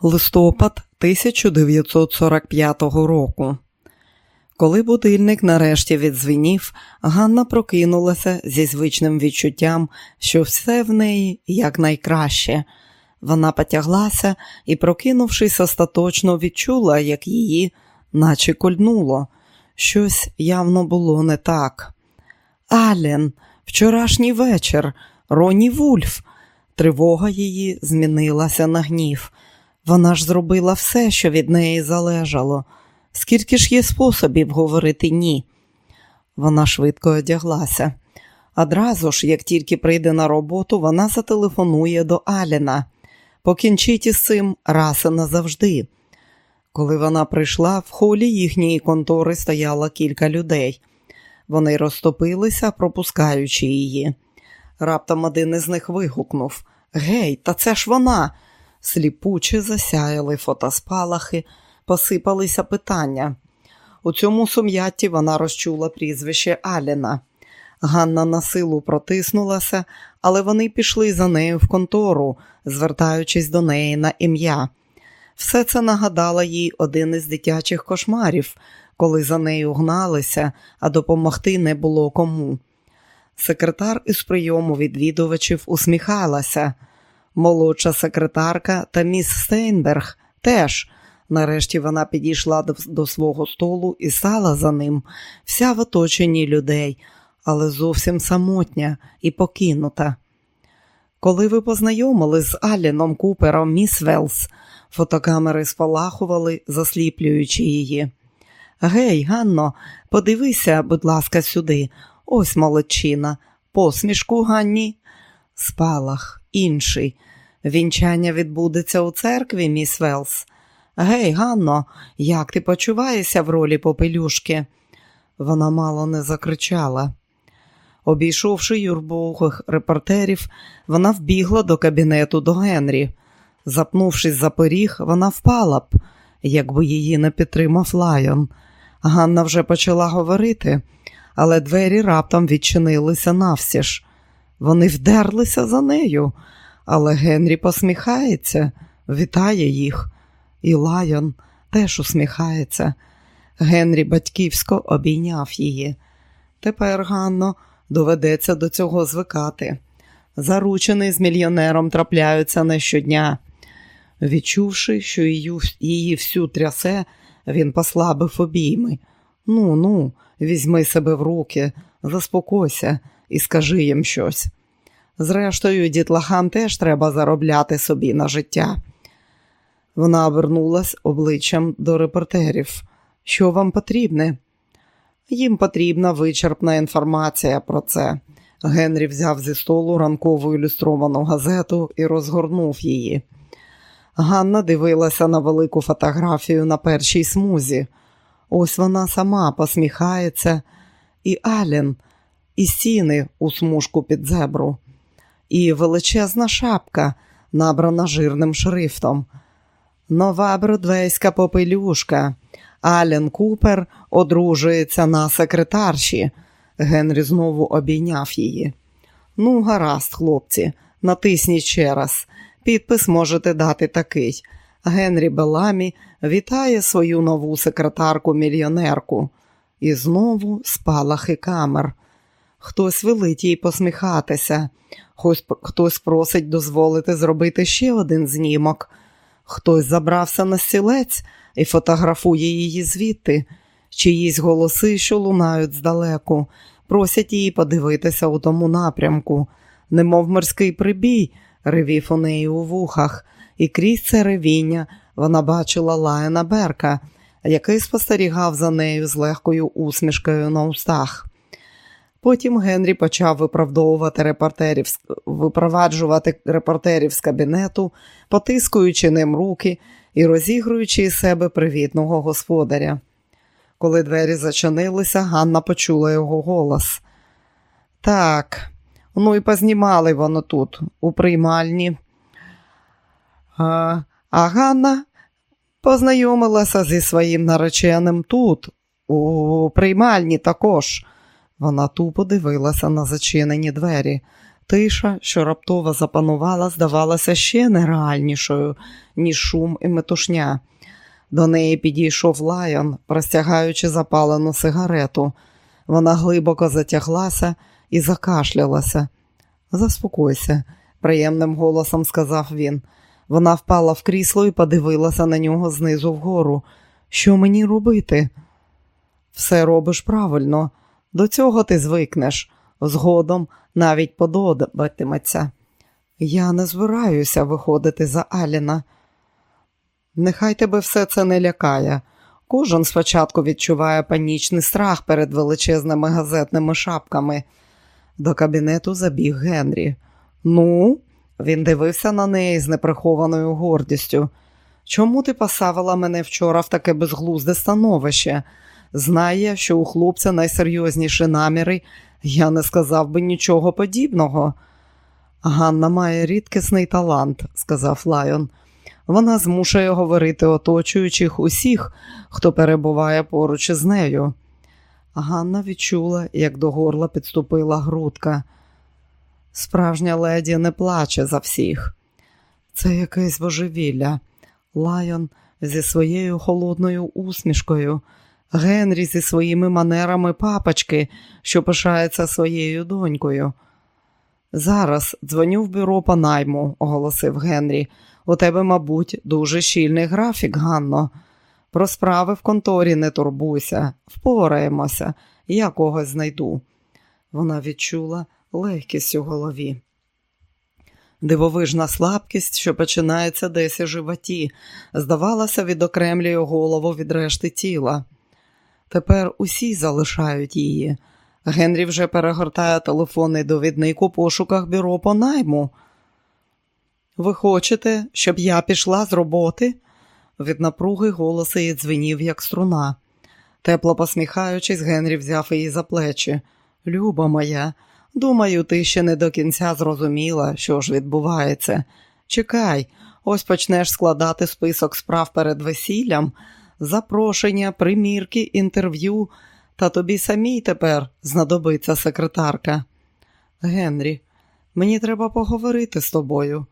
Листопад 1945 року. Коли будильник нарешті відзвенів, Ганна прокинулася зі звичним відчуттям, що все в неї якнайкраще. Вона потяглася і, прокинувшись, остаточно відчула, як її, наче кольнуло. Щось явно було не так. Ален, вчорашній вечір, Роні Вульф. Тривога її змінилася на гнів. Вона ж зробила все, що від неї залежало. Скільки ж є способів говорити ні? Вона швидко одяглася. Одразу ж, як тільки прийде на роботу, вона зателефонує до Аліна. Покінчіть із цим раз і назавжди. Коли вона прийшла, в холі їхньої контори стояло кілька людей. Вони розтопилися, пропускаючи її. Раптом один із них вигукнув Гей, та це ж вона. Сліпуче засяяли фотоспалахи, посипалися питання. У цьому сум'ятті вона розчула прізвище Аліна. Ганна на силу протиснулася, але вони пішли за нею в контору, звертаючись до неї на ім'я. Все це нагадало їй один із дитячих кошмарів, коли за нею гналися, а допомогти не було кому. Секретар із прийому відвідувачів усміхалася. Молодша секретарка та міс Стейнберг теж. Нарешті вона підійшла до, до свого столу і стала за ним, вся в оточенні людей, але зовсім самотня і покинута. Коли ви познайомили з Аліном Купером міс Велс, фотокамери спалахували, засліплюючи її. Гей, Ганно, подивися, будь ласка, сюди. Ось молодчина. Посмішку Ганні. Спалах, інший. Вінчання відбудеться у церкві, міс Велс. Гей, Ганно, як ти почуваєшся в ролі попелюшки? Вона мало не закричала. Обійшовши юрбових репортерів, вона вбігла до кабінету до Генрі. Запнувшись за поріг, вона впала б, якби її не підтримав Лайон. Ганна вже почала говорити, але двері раптом відчинилися навсіж. Вони вдерлися за нею, але Генрі посміхається, вітає їх. І Лайон теж усміхається. Генрі батьківсько обійняв її. Тепер, Ганно, доведеться до цього звикати. Заручений з мільйонером трапляються не щодня. Відчувши, що її, всю трясе, він послабив обійми. Ну, ну, візьми себе в руки, заспокойся і скажи їм щось. Зрештою, дітлахам теж треба заробляти собі на життя. Вона обернулась обличчям до репортерів. Що вам потрібне? Їм потрібна вичерпна інформація про це. Генрі взяв зі столу ранкову ілюстровану газету і розгорнув її. Ганна дивилася на велику фотографію на першій смузі. Ось вона сама посміхається, і Ален, і сіни у смужку під зебру, і величезна шапка, набрана жирним шрифтом. Нова бродвейська попелюшка. Ален Купер одружується на секретарші. Генрі знову обійняв її. Ну, гаразд, хлопці, натисніть ще раз. Підпис можете дати такий. Генрі Беламі вітає свою нову секретарку-мільйонерку. І знову спалахи камер. Хтось велить їй посміхатися, хтось просить дозволити зробити ще один знімок. Хтось забрався на стілець і фотографує її звідти, чиїсь голоси, що лунають здалеку, просять її подивитися у тому напрямку, немов морський прибій, ревів у неї у вухах, і крізь це ревіння вона бачила Лайена Берка, який спостерігав за нею з легкою усмішкою на устах. Потім Генрі почав виправдовувати репортерів, випроваджувати репортерів з кабінету, потискуючи ним руки і розігруючи із себе привітного господаря. Коли двері зачинилися, Ганна почула його голос. Так, ну і познімали воно тут, у приймальні. А, а Ганна познайомилася зі своїм нареченим тут, у приймальні також. Вона тупо дивилася на зачинені двері. Тиша, що раптово запанувала, здавалася ще нереальнішою, ніж шум і метушня. До неї підійшов лайон, простягаючи запалену сигарету. Вона глибоко затяглася і закашлялася. Заспокойся, приємним голосом сказав він. Вона впала в крісло і подивилася на нього знизу вгору. Що мені робити? Все робиш правильно, до цього ти звикнеш, згодом навіть подобатиметься. Я не збираюся виходити за Аліна. Нехай тебе все це не лякає. Кожен спочатку відчуває панічний страх перед величезними газетними шапками. До кабінету забіг Генрі. Ну, він дивився на неї з неприхованою гордістю. Чому ти посавила мене вчора в таке безглузде становище? Знає, що у хлопця найсерйозніші наміри, я не сказав би нічого подібного. Ганна має рідкісний талант, сказав Лайон. Вона змушує говорити оточуючих усіх, хто перебуває поруч із нею. Ганна відчула, як до горла підступила грудка. Справжня леді не плаче за всіх. Це якесь божевілля. Лайон зі своєю холодною усмішкою, Генрі зі своїми манерами папочки, що пишається своєю донькою. Зараз дзвоню в бюро по найму, оголосив Генрі. У тебе, мабуть, дуже щільний графік, Ганно. Про справи в конторі не турбуйся, впораємося, я когось знайду. Вона відчула легкість у голові. Дивовижна слабкість, що починається десь у животі, здавалося, відокремлює голову від решти тіла. Тепер усі залишають її. Генрі вже перегортає телефонний довідник у пошуках бюро по найму. Ви хочете, щоб я пішла з роботи? Від напруги голос її дзвенів, як струна. Тепло посміхаючись, Генрі взяв її за плечі. Люба моя, думаю, ти ще не до кінця зрозуміла, що ж відбувається. Чекай, ось почнеш складати список справ перед весіллям, запрошення, примірки, інтерв'ю, та тобі самій тепер знадобиться секретарка. Генрі, мені треба поговорити з тобою.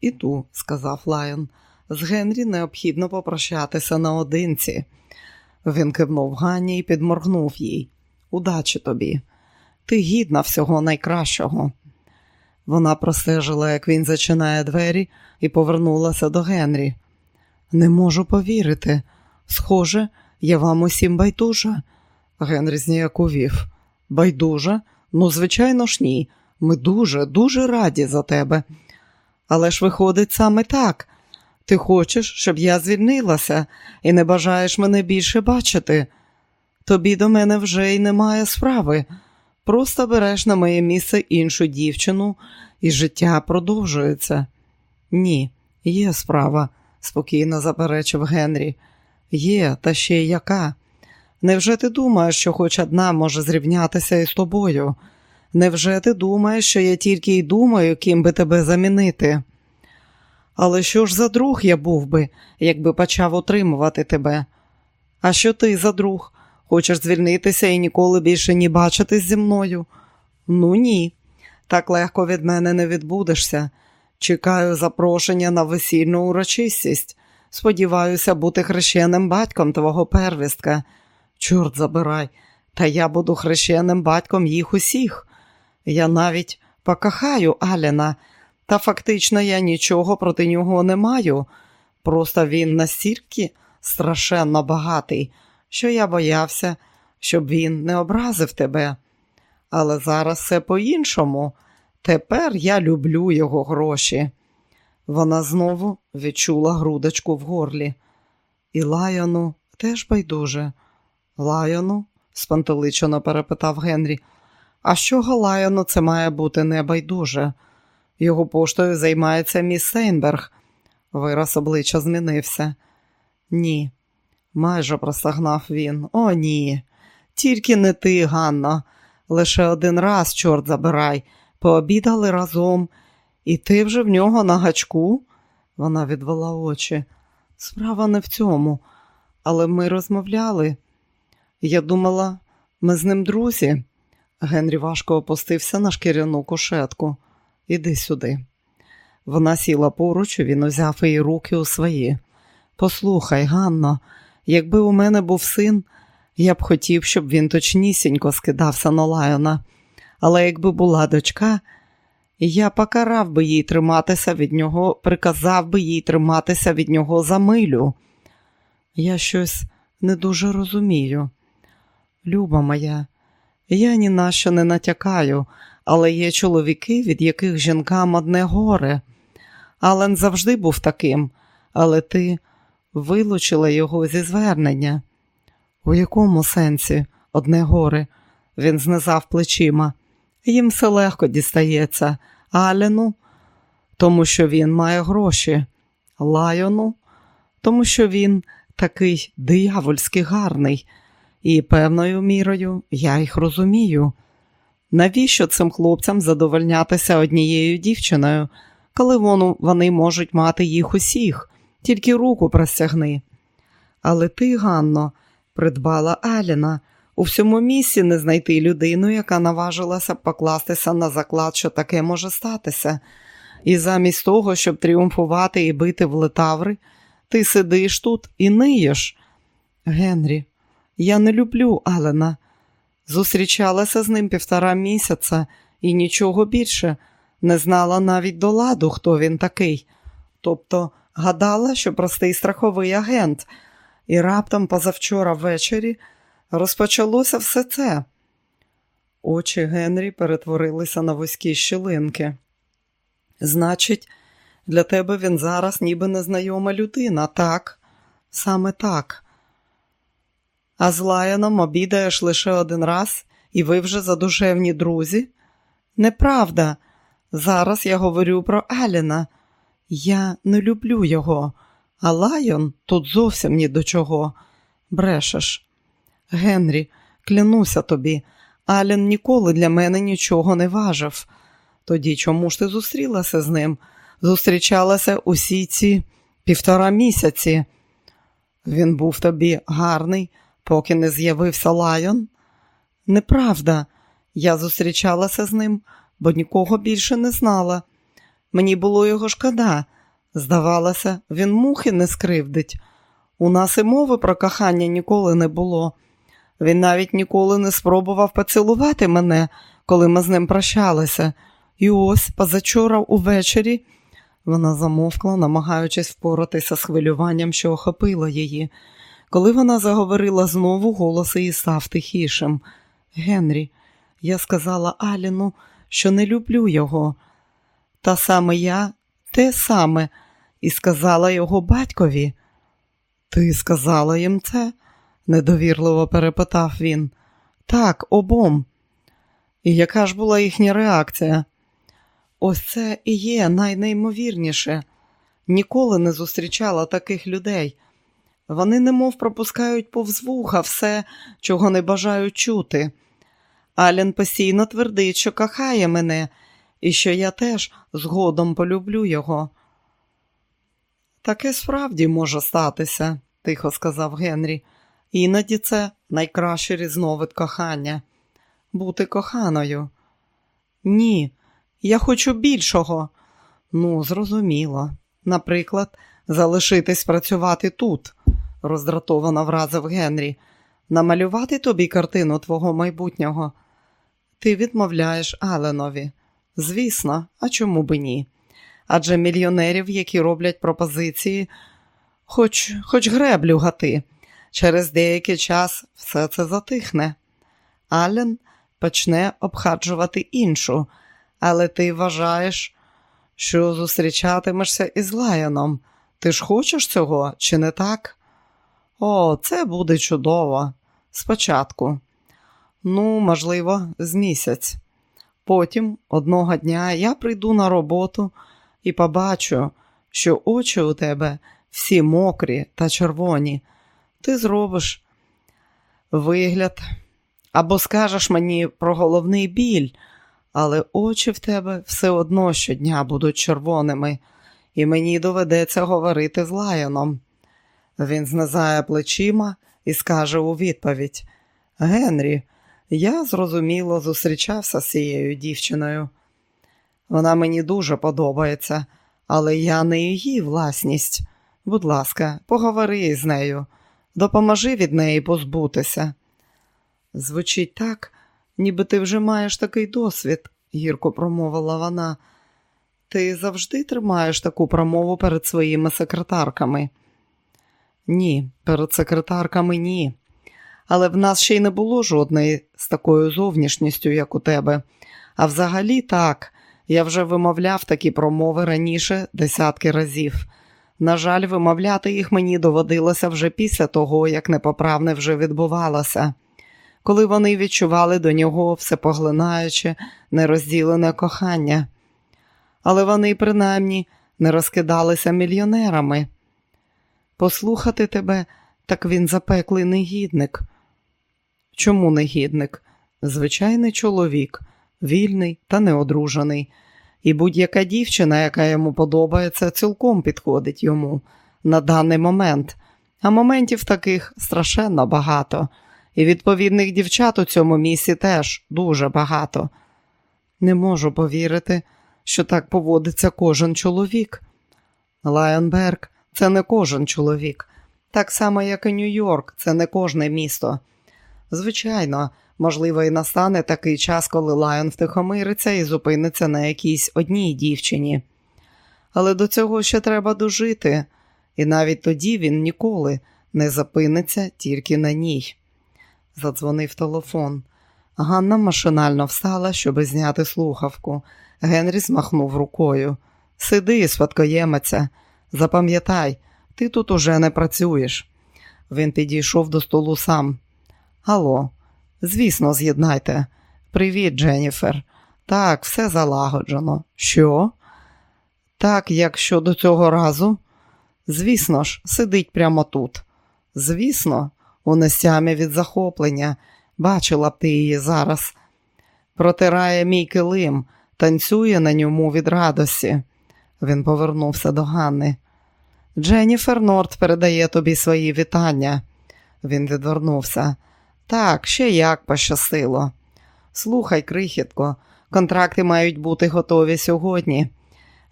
Іду, сказав Лайон. З Генрі необхідно попрощатися наодинці. Він кивнув Ганні і підморгнув їй. Удачі тобі. Ти гідна всього найкращого. Вона простежила, як він зачинає двері, і повернулася до Генрі. Не можу повірити. Схоже, я вам усім байдужа. Генрі зніяковів. Байдужа? Ну, звичайно ж, ні. Ми дуже, дуже раді за тебе. Але ж виходить саме так. Ти хочеш, щоб я звільнилася і не бажаєш мене більше бачити. Тобі до мене вже й немає справи. Просто береш на моє місце іншу дівчину, і життя продовжується. Ні, є справа, спокійно заперечив Генрі. Є, та ще й яка. Невже ти думаєш, що хоч одна може зрівнятися із тобою? Невже ти думаєш, що я тільки й думаю, ким би тебе замінити? Але що ж за друг я був би, якби почав отримувати тебе? А що ти за друг? Хочеш звільнитися і ніколи більше не бачитись зі мною? Ну ні, так легко від мене не відбудешся. Чекаю запрошення на весільну урочистість. Сподіваюся бути хрещеним батьком твого первістка. Чорт забирай, та я буду хрещеним батьком їх усіх. Я навіть покохаю Аліна, та фактично я нічого проти нього не маю. Просто він настільки страшенно багатий, що я боявся, щоб він не образив тебе. Але зараз все по-іншому. Тепер я люблю його гроші. Вона знову відчула грудочку в горлі. І Лайону теж байдуже. Лайону? спантеличено перепитав Генрі. А що Лайону це має бути небайдуже? Його поштою займається міс Сейнберг. Вираз обличчя змінився. Ні, майже простагнав він. О, ні. Тільки не ти, Ганна. Лише один раз, чорт забирай, пообідали разом, і ти вже в нього на гачку? Вона відвела очі. Справа не в цьому, але ми розмовляли. Я думала, ми з ним друзі. Генрі важко опустився на шкіряну кушетку. Іди сюди. Вона сіла поруч, і він узяв її руки у свої. Послухай, Ганно, якби у мене був син, я б хотів, щоб він точнісінько скидався на Лайона. Але якби була дочка, я покарав би їй триматися від нього, приказав би їй триматися від нього за милю. Я щось не дуже розумію. Люба моя, я ні на що не натякаю, але є чоловіки, від яких жінкам одне горе. Ален завжди був таким, але ти вилучила його зі звернення. У якому сенсі одне горе? Він знизав плечима. Їм все легко дістається. Алену, тому що він має гроші, Лайону, тому що він такий диявольськи гарний, і певною мірою я їх розумію. Навіщо цим хлопцям задовольнятися однією дівчиною, коли вони можуть мати їх усіх, тільки руку простягни. Але ти, Ганно, придбала Аліна, у всьому місці не знайти людину, яка наважилася покластися на заклад, що таке може статися. І замість того, щоб тріумфувати і бити в летаври, ти сидиш тут і ниєш. Генрі, я не люблю Алена. Зустрічалася з ним півтора місяця і нічого більше, не знала навіть до ладу, хто він такий. Тобто гадала, що простий страховий агент, і раптом позавчора ввечері розпочалося все це. Очі Генрі перетворилися на вузькі щілинки. Значить, для тебе він зараз ніби незнайома людина, так? Саме так. А з Лаяном обідаєш лише один раз, і ви вже задушевні друзі? Неправда. Зараз я говорю про Аліна. Я не люблю його, а Лайон тут зовсім ні до чого. Брешеш. Генрі, клянуся тобі, Ален ніколи для мене нічого не важив. Тоді чому ж ти зустрілася з ним? Зустрічалася усі ці півтора місяці. Він був тобі гарний, поки не з'явився Лайон? Неправда, я зустрічалася з ним, бо нікого більше не знала. Мені було його шкода. Здавалося, він мухи не скривдить. У нас і мови про кохання ніколи не було. Він навіть ніколи не спробував поцілувати мене, коли ми з ним прощалися. І ось позачора увечері вона замовкла, намагаючись впоратися з хвилюванням, що охопило її. Коли вона заговорила знову, голос її став тихішим. Генрі, я сказала Аліну, що не люблю його. Та саме я те саме, і сказала його батькові. Ти сказала їм це? Недовірливо перепитав він. Так, обом. І яка ж була їхня реакція? Ось це і є найнеймовірніше. Ніколи не зустрічала таких людей. Вони немов пропускають повз вуха все, чого не бажають чути. Ален постійно твердить, що кохає мене, і що я теж згодом полюблю його. Таке справді може статися, тихо сказав Генрі. Іноді це найкращий різновид кохання. Бути коханою. Ні, я хочу більшого. Ну, зрозуміло. Наприклад, залишитись працювати тут, роздратовано вразив Генрі. Намалювати тобі картину твого майбутнього. Ти відмовляєш Аленові. Звісно, а чому би ні? Адже мільйонерів, які роблять пропозиції, хоч хоч греблю гати. Через деякий час все це затихне. Ален почне обхаджувати іншу, але ти вважаєш, що зустрічатимешся із Лайоном. Ти ж хочеш цього, чи не так? О, це буде чудово. Спочатку. Ну, можливо, з місяць. Потім одного дня я прийду на роботу і побачу, що очі у тебе всі мокрі та червоні. Ти зробиш вигляд або скажеш мені про головний біль, але очі в тебе все одно щодня будуть червоними, і мені доведеться говорити з Лайоном. Він знизає плечима і скаже у відповідь: Генрі, Я зрозуміло зустрічався з цією дівчиною. Вона мені дуже подобається, але я не її власність. Будь ласка, поговори з нею, допоможи від неї позбутися. Звучить так, ніби ти вже маєш такий досвід, гірко промовила вона. Ти завжди тримаєш таку промову перед своїми секретарками? Ні, перед секретарками ні. Але в нас ще й не було жодної з такою зовнішністю, як у тебе. А взагалі так, я вже вимовляв такі промови раніше десятки разів. На жаль, вимовляти їх мені доводилося вже після того, як непоправне вже відбувалося, коли вони відчували до нього всепоглинаюче, нерозділене кохання. Але вони, принаймні, не розкидалися мільйонерами. Послухати тебе, так він запеклий негідник. Чому негідник? Звичайний чоловік, вільний та неодружений. І будь-яка дівчина, яка йому подобається, цілком підходить йому на даний момент. А моментів таких страшенно багато, і відповідних дівчат у цьому місці теж дуже багато. Не можу повірити, що так поводиться кожен чоловік. Лайонберг це не кожен чоловік, так само, як і Нью-Йорк, це не кожне місто. Звичайно, можливо, і настане такий час, коли Лайон втихомириться і зупиниться на якійсь одній дівчині. Але до цього ще треба дожити, і навіть тоді він ніколи не зупиниться тільки на ній. Задзвонив телефон. Ганна машинально встала, щоб зняти слухавку. Генрі змахнув рукою. Сиди, спадкоємиця, запам'ятай, ти тут уже не працюєш. Він підійшов до столу сам. Алло, звісно, з'єднайте. Привіт, Дженніфер. Так, все залагоджено. Що? Так, як щодо цього разу? Звісно ж, сидить прямо тут. Звісно, у нестямі від захоплення. Бачила б ти її зараз. Протирає мій килим, танцює на ньому від радості. Він повернувся до Ганни. Дженніфер Норт передає тобі свої вітання. Він відвернувся. Так, ще як пощастило. Слухай, крихітко, контракти мають бути готові сьогодні.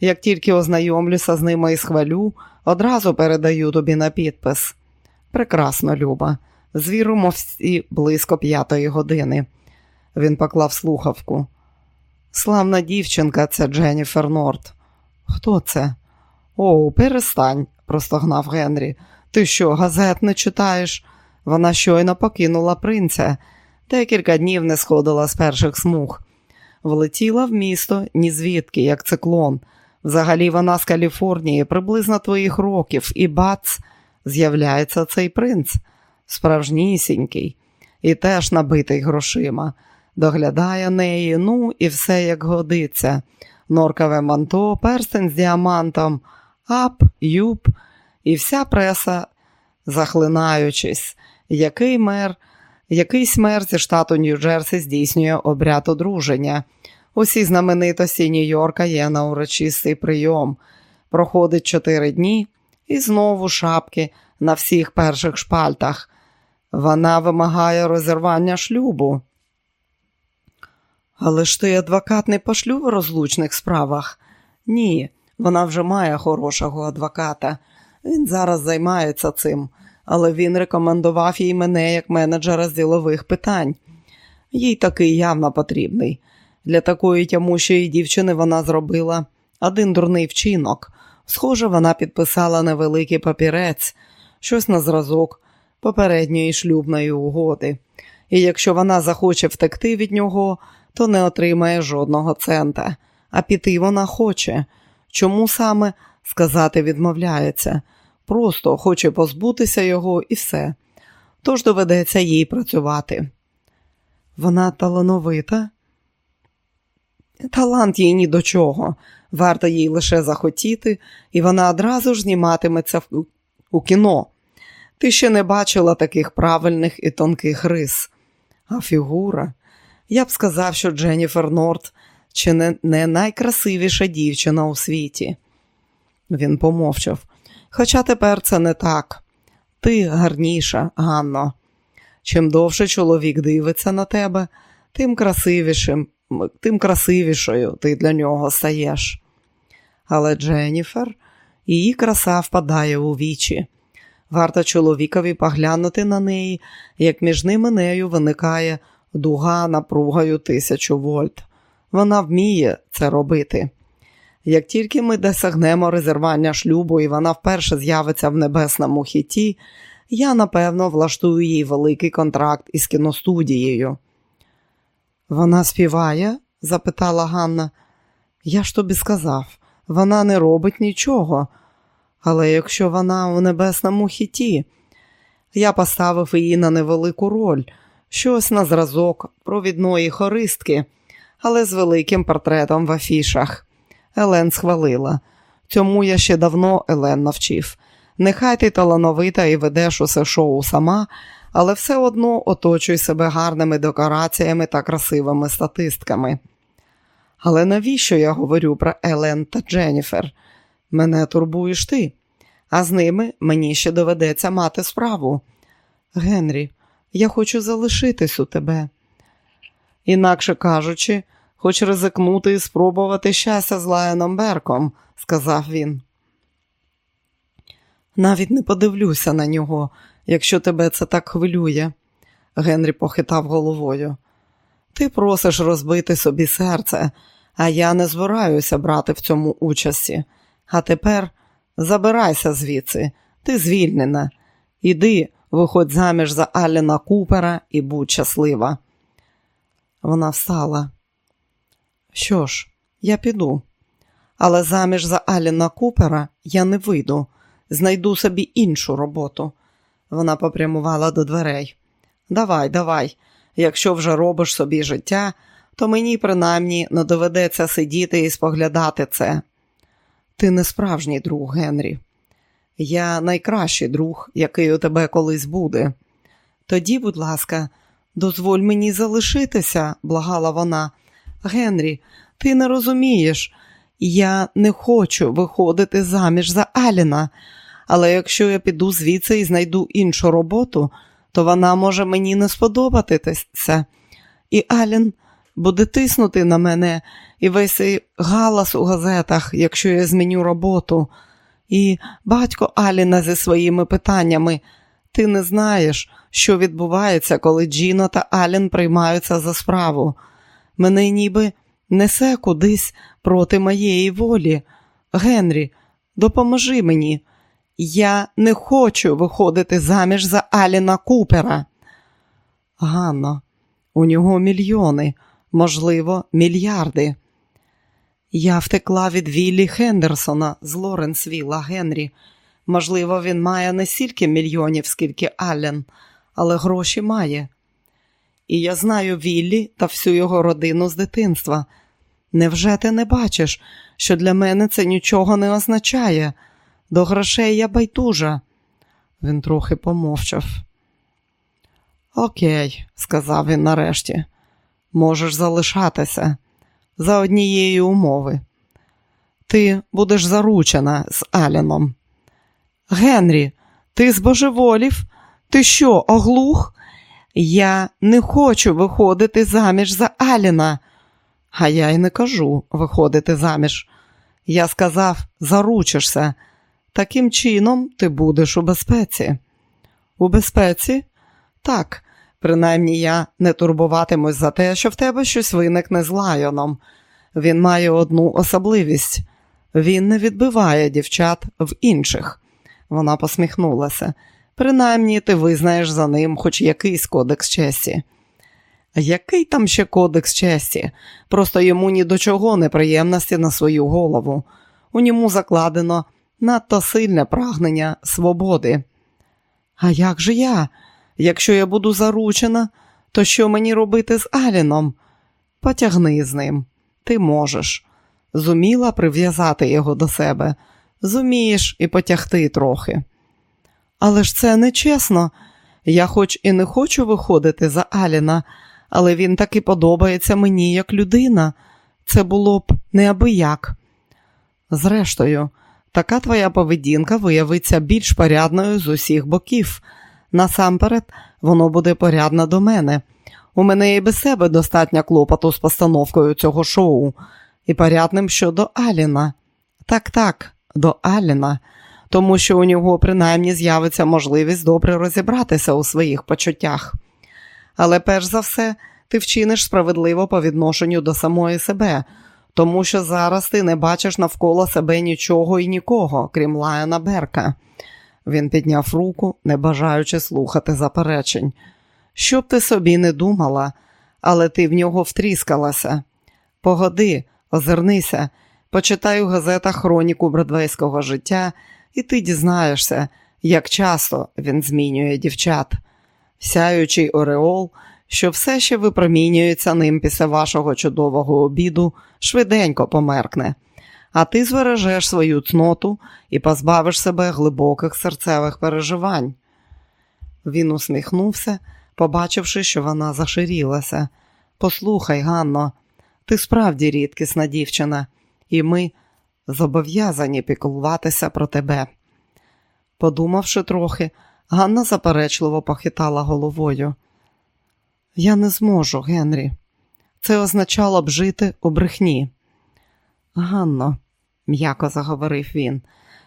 Як тільки ознайомлюся з ними і схвалю, одразу передаю тобі на підпис. Прекрасно, Люба. Звіримо всі близько п'ятої години. Він поклав слухавку. Славна дівчинка, це Дженніфер Норт. Хто це? О, перестань, простогнав Генрі. Ти що, газет не читаєш? Вона щойно покинула принця, декілька днів не сходила з перших смуг. Влетіла в місто ні звідки, як циклон. Взагалі вона з Каліфорнії, приблизно твоїх років, і бац, з'являється цей принц, справжнісінький, і теж набитий грошима. Доглядає неї, ну і все як годиться. Норкове манто, перстень з діамантом, ап, юб, і вся преса, захлинаючись, який мер, якийсь мер зі штату Нью-Джерсі здійснює обряд одруження. Усі знаменитості Нью-Йорка є на урочистий прийом. Проходить чотири дні і знову шапки на всіх перших шпальтах. Вона вимагає розірвання шлюбу. Але ж ти адвокат не пошлю в розлучних справах? Ні, вона вже має хорошого адвоката. Він зараз займається цим, але він рекомендував їй мене як менеджера з ділових питань. Їй такий явно потрібний. Для такої тямущої дівчини вона зробила один дурний вчинок. Схоже, вона підписала невеликий папірець, щось на зразок попередньої шлюбної угоди. І якщо вона захоче втекти від нього, то не отримає жодного цента. А піти вона хоче. Чому саме сказати відмовляється? Просто хоче позбутися його і все. Тож доведеться їй працювати. Вона талановита. Талант їй ні до чого. Варто їй лише захотіти, і вона одразу ж зніматиметься у кіно. Ти ще не бачила таких правильних і тонких рис. А фігура. Я б сказав, що Дженніфер Норт чи не, не найкрасивіша дівчина у світі. Він помовчав. Хоча тепер це не так. Ти гарніша, Ганно. Чим довше чоловік дивиться на тебе, тим красивішим, тим красивішою ти для нього стаєш. Але Дженніфер, її краса впадає у вічі. Варто чоловікові поглянути на неї, як між ними нею виникає дуга напругою тисячу вольт. Вона вміє це робити. Як тільки ми досягнемо резервання шлюбу і вона вперше з'явиться в небесному хіті, я напевно влаштую їй великий контракт із кіностудією. Вона співає? запитала Ганна. Я ж тобі сказав, вона не робить нічого. Але якщо вона у небесному хіті, я поставив її на невелику роль, щось на зразок провідної хористки, але з великим портретом в афішах. Елен схвалила. Цьому я ще давно Елен навчив. Нехай ти талановита і ведеш усе шоу сама, але все одно оточуй себе гарними декораціями та красивими статистками. Але навіщо я говорю про Елен та Дженніфер? Мене турбуєш ти, а з ними мені ще доведеться мати справу. Генрі, я хочу залишитись у тебе. Інакше кажучи, хоч ризикнути і спробувати щастя з Лайоном Берком, сказав він. Навіть не подивлюся на нього, якщо тебе це так хвилює, Генрі похитав головою. Ти просиш розбити собі серце, а я не збираюся брати в цьому участі. А тепер забирайся звідси, ти звільнена. Іди, виходь заміж за Аліна Купера і будь щаслива. Вона встала. Що ж, я піду, але заміж за Аліна Купера я не вийду, знайду собі іншу роботу. Вона попрямувала до дверей. Давай, давай, якщо вже робиш собі життя, то мені принаймні не доведеться сидіти і споглядати це. Ти не справжній друг, Генрі. Я найкращий друг, який у тебе колись буде. Тоді, будь ласка, дозволь мені залишитися, благала вона. Генрі, ти не розумієш, я не хочу виходити заміж за Аліна, але якщо я піду звідси і знайду іншу роботу, то вона може мені не сподобатися. І Алін буде тиснути на мене і весь цей галас у газетах, якщо я зміню роботу. І батько Аліна зі своїми питаннями. Ти не знаєш, що відбувається, коли Джіно та Алін приймаються за справу. Мене ніби несе кудись проти моєї волі. Генрі, допоможи мені. Я не хочу виходити заміж за Аліна Купера. Ганно, у нього мільйони, можливо, мільярди. Я втекла від Віллі Хендерсона з Лоренсвіла Генрі. Можливо, він має не стільки мільйонів, скільки Аллен, але гроші має. І я знаю Віллі та всю його родину з дитинства. Невже ти не бачиш, що для мене це нічого не означає? До грошей я байдужа. Він трохи помовчав. Окей, сказав він нарешті, можеш залишатися за однієї умови. Ти будеш заручена з Аліном. Генрі, ти збожеволів? Ти що, оглух? Я не хочу виходити заміж за Аліна. А я й не кажу виходити заміж. Я сказав, заручишся. Таким чином ти будеш у безпеці. У безпеці? Так, принаймні я не турбуватимусь за те, що в тебе щось виникне з лайоном. Він має одну особливість він не відбиває дівчат в інших. Вона посміхнулася. Принаймні, ти визнаєш за ним хоч якийсь кодекс честі. Який там ще кодекс честі? Просто йому ні до чого неприємності на свою голову. У ньому закладено надто сильне прагнення свободи. А як же я? Якщо я буду заручена, то що мені робити з Аліном? Потягни з ним, ти можеш. Зуміла прив'язати його до себе, зумієш і потягти трохи. Але ж це не чесно. Я хоч і не хочу виходити за Аліна, але він таки подобається мені як людина. Це було б неабияк. Зрештою, така твоя поведінка виявиться більш порядною з усіх боків. Насамперед, воно буде порядне до мене. У мене і без себе достатньо клопоту з постановкою цього шоу і порядним щодо Аліна. Так, так, до Аліна, тому що у нього принаймні з'явиться можливість добре розібратися у своїх почуттях. Але перш за все, ти вчиниш справедливо по відношенню до самої себе, тому що зараз ти не бачиш навколо себе нічого і нікого, крім Лайона Берка. Він підняв руку, не бажаючи слухати заперечень. Що б ти собі не думала, але ти в нього втріскалася. Погоди, озирнися, почитай у газетах хроніку бродвейського життя, і ти дізнаєшся, як часто він змінює дівчат. Сяючий Ореол, що все ще випромінюється ним після вашого чудового обіду, швиденько померкне, а ти збережеш свою цноту і позбавиш себе глибоких серцевих переживань. Він усміхнувся, побачивши, що вона заширілася. Послухай, Ганно, ти справді рідкісна дівчина, і ми зобов'язані піклуватися про тебе. Подумавши трохи, Ганна заперечливо похитала головою. Я не зможу, Генрі. Це означало б жити у брехні. Ганно, м'яко заговорив він,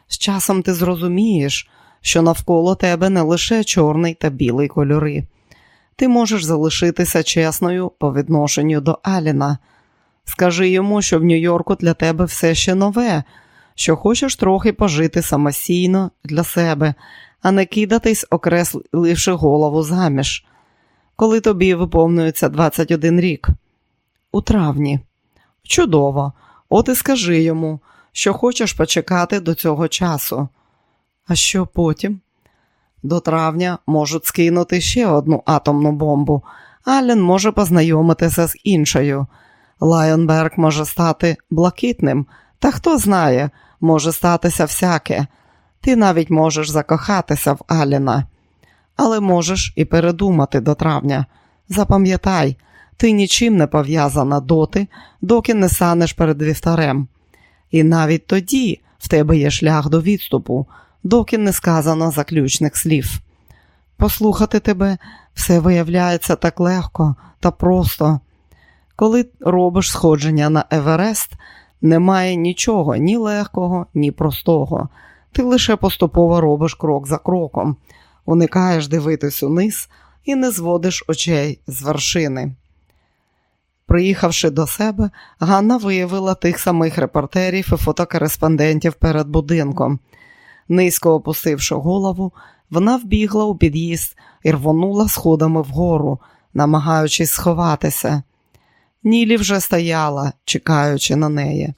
з часом ти зрозумієш, що навколо тебе не лише чорний та білий кольори. Ти можеш залишитися чесною по відношенню до Аліна. Скажи йому, що в Нью-Йорку для тебе все ще нове, що хочеш трохи пожити самостійно для себе, а не кидатись, окресливши голову заміж. Коли тобі виповнюється 21 рік. У травні. Чудово. От і скажи йому, що хочеш почекати до цього часу. А що потім? До травня можуть скинути ще одну атомну бомбу. Аллен може познайомитися з іншою. Лайонберг може стати блакитним, та хто знає, може статися всяке. Ти навіть можеш закохатися в Аліна, але можеш і передумати до травня. Запам'ятай, ти нічим не пов'язана доти, доки не санеш перед вівтарем. І навіть тоді в тебе є шлях до відступу, доки не сказано заключних слів. Послухати тебе все виявляється так легко та просто. Коли робиш сходження на Еверест, немає нічого ні легкого, ні простого. Ти лише поступово робиш крок за кроком, уникаєш дивитись униз і не зводиш очей з вершини. Приїхавши до себе, Ганна виявила тих самих репортерів і фотокореспондентів перед будинком. Низько опустивши голову, вона вбігла у під'їзд і рвонула сходами вгору, намагаючись сховатися. Нілі вже стояла, чекаючи на неї.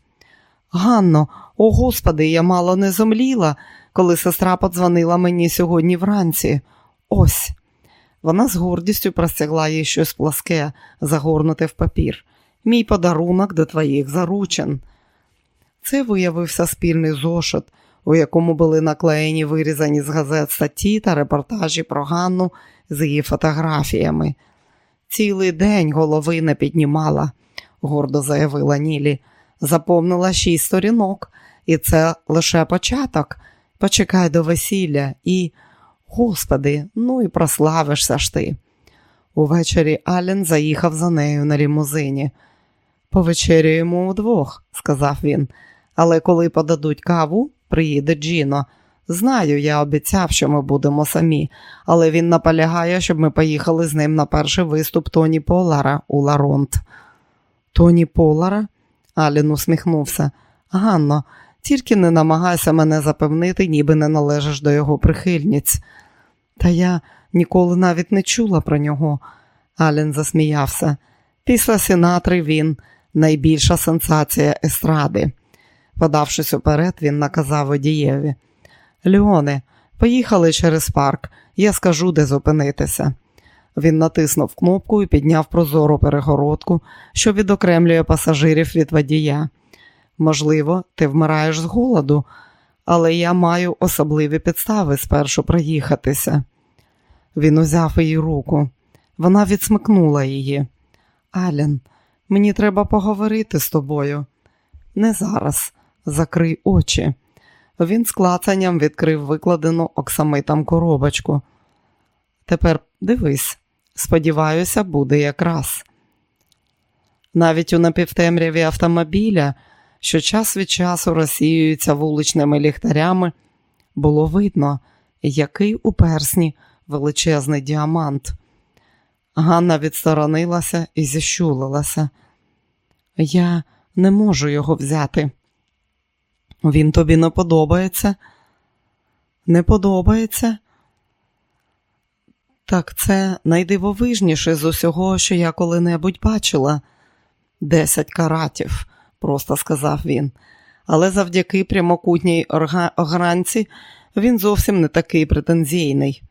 Ганно, о господи, я мало не зомліла, коли сестра подзвонила мені сьогодні вранці. Ось. Вона з гордістю простягла їй щось пласке, загорнуте в папір. Мій подарунок до твоїх заручин. Це виявився спільний зошит, у якому були наклеєні вирізані з газет статті та репортажі про Ганну з її фотографіями. Цілий день голови не піднімала, гордо заявила Нілі. Заповнила шість сторінок, і це лише початок. Почекай до весілля і, господи, ну і прославишся ж ти. Увечері Ален заїхав за нею на лімузині. Повечерюємо удвох, сказав він, але коли подадуть каву, приїде Джіно. Знаю, я обіцяв, що ми будемо самі, але він наполягає, щоб ми поїхали з ним на перший виступ Тоні Полара у Ларонт. Тоні Полара? Алін усміхнувся. Ганно, тільки не намагайся мене запевнити, ніби не належиш до його прихильниць. Та я ніколи навіть не чула про нього. Алін засміявся. Після Сінатри він найбільша сенсація естради. Подавшись уперед, він наказав водієві. Леоне, поїхали через парк, я скажу, де зупинитися. Він натиснув кнопку і підняв прозору перегородку, що відокремлює пасажирів від водія. Можливо, ти вмираєш з голоду, але я маю особливі підстави спершу проїхатися. Він узяв її руку. Вона відсмикнула її. Ален, мені треба поговорити з тобою. Не зараз, закрий очі. Він з клацанням відкрив викладену оксамитом коробочку. Тепер дивись, сподіваюся, буде якраз. Навіть у напівтемряві автомобіля, що час від часу розсіюються вуличними ліхтарями, було видно, який у персні величезний діамант. Ганна відсторонилася і зіщулилася. Я не можу його взяти. Він тобі не подобається? Не подобається? Так це найдивовижніше з усього, що я коли-небудь бачила. Десять каратів, просто сказав він. Але завдяки прямокутній огранці він зовсім не такий претензійний.